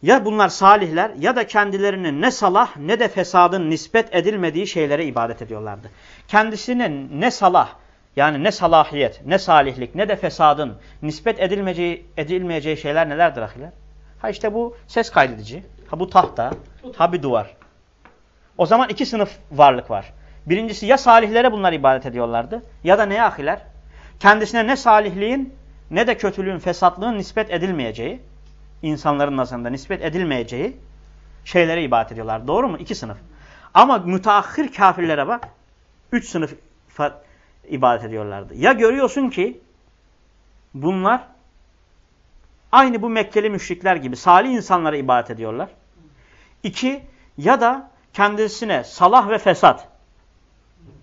Speaker 1: Ya bunlar salihler ya da kendilerine ne salah ne de fesadın nispet edilmediği şeylere ibadet ediyorlardı. Kendisine ne salah yani ne salahiyet, ne salihlik, ne de fesadın nispet edilmeyeceği, edilmeyeceği şeyler nelerdir ahiler? Ha işte bu ses kaydedici, ha bu tahta, ha bir duvar. O zaman iki sınıf varlık var. Birincisi ya salihlere bunlar ibadet ediyorlardı ya da neye ahiler? Kendisine ne salihliğin ne de kötülüğün, fesatlığın nispet edilmeyeceği, insanların nazarında nispet edilmeyeceği şeylere ibadet ediyorlar. Doğru mu? İki sınıf. Ama müteahhir kafirlere bak, üç sınıf ibadet ediyorlardı. Ya görüyorsun ki bunlar aynı bu Mekkeli müşrikler gibi salih insanlara ibadet ediyorlar. İki, ya da kendisine salah ve fesat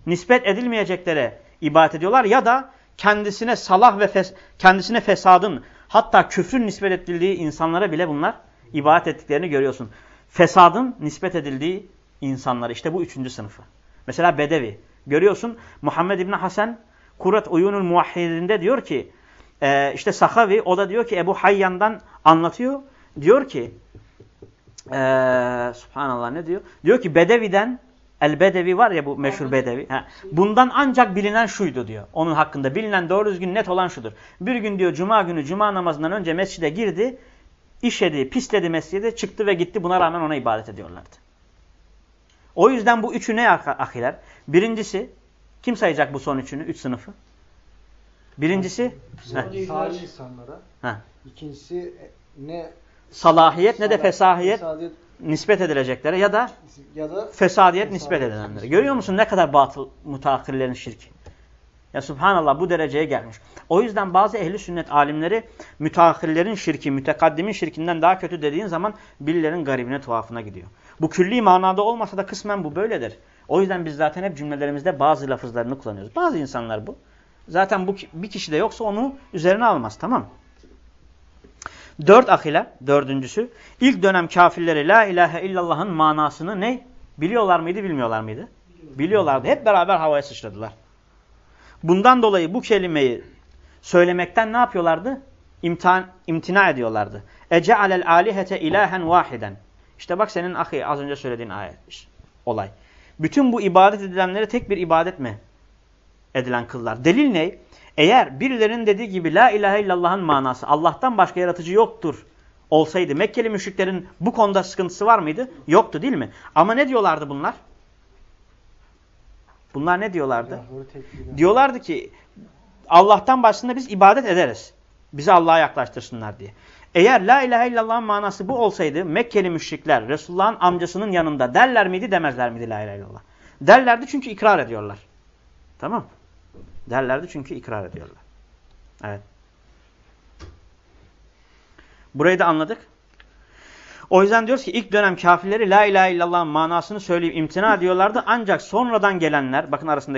Speaker 1: nispet edilmeyeceklere ibadet ediyorlar ya da kendisine salah ve fes kendisine fesadın hatta küfrün nispet edildiği insanlara bile bunlar ibadet ettiklerini görüyorsun. Fesadın nispet edildiği insanlar işte bu üçüncü sınıfı. Mesela Bedevi. Görüyorsun Muhammed İbni Hasan Kurat Uyunul Muvahhidinde diyor ki e, işte Sahavi o da diyor ki Ebu Hayyan'dan anlatıyor. Diyor ki e, subhanallah ne diyor? Diyor ki Bedevi'den El Bedevi var ya bu meşhur Bedevi. Ha. Bundan ancak bilinen şuydu diyor. Onun hakkında bilinen doğru düzgün net olan şudur. Bir gün diyor cuma günü cuma namazından önce mescide girdi. işedi, pisledi mescide, çıktı ve gitti. Buna rağmen ona ibadet ediyorlardı. O yüzden bu üçü ne ahiler? Birincisi, kim sayacak bu son üçünü, üç sınıfı? Birincisi,
Speaker 4: salih insanlara. Heh. İkincisi ne
Speaker 1: salahiyet ne de fesahiyet, fesahiyet nispet edileceklere ya da ya da fesadiyet nispet edilenlere. Görüyor musun ne kadar batıl mutaakirlerin şirki? Ya subhanallah bu dereceye gelmiş. O yüzden bazı ehli sünnet alimleri müteahhirlerin şirki, mütekaddimin şirkinden daha kötü dediğin zaman birilerin garibine tuhafına gidiyor. Bu külli manada olmasa da kısmen bu böyledir. O yüzden biz zaten hep cümlelerimizde bazı lafızlarını kullanıyoruz. Bazı insanlar bu. Zaten bu bir kişi de yoksa onu üzerine almaz tamam Dört ahile, dördüncüsü. ilk dönem kafirleri la ilahe illallah'ın manasını ne? Biliyorlar mıydı, bilmiyorlar mıydı? Biliyorlardı. Hep beraber havaya sıçradılar. Bundan dolayı bu kelimeyi söylemekten ne yapıyorlardı? İmtihan, imtina ediyorlardı. Ece'alel alihete ilahen vahiden. İşte bak senin ahi az önce söylediğin ayet, olay. Bütün bu ibadet edilenlere tek bir ibadet mi edilen kıllar. Delil ne? Eğer birilerinin dediği gibi la ilahe illallah'ın manası Allah'tan başka yaratıcı yoktur olsaydı Mekkeli müşriklerin bu konuda sıkıntısı var mıydı? Yoktu değil mi? Ama ne diyorlardı bunlar? Bunlar ne diyorlardı? Diyorlardı ki Allah'tan başında biz ibadet ederiz. Bizi Allah'a yaklaştırsınlar diye. Eğer la ilahe illallah'ın manası bu olsaydı Mekkeli müşrikler Resulullah'ın amcasının yanında derler miydi demezler miydi la ilahe illallah? Derlerdi çünkü ikrar ediyorlar. Tamam. Derlerdi çünkü ikrar ediyorlar. Evet. Burayı da anladık. O yüzden diyoruz ki ilk dönem kafirleri la ilahe illallah'ın manasını söyleyip imtina ediyorlardı. Ancak sonradan gelenler bakın arasındaki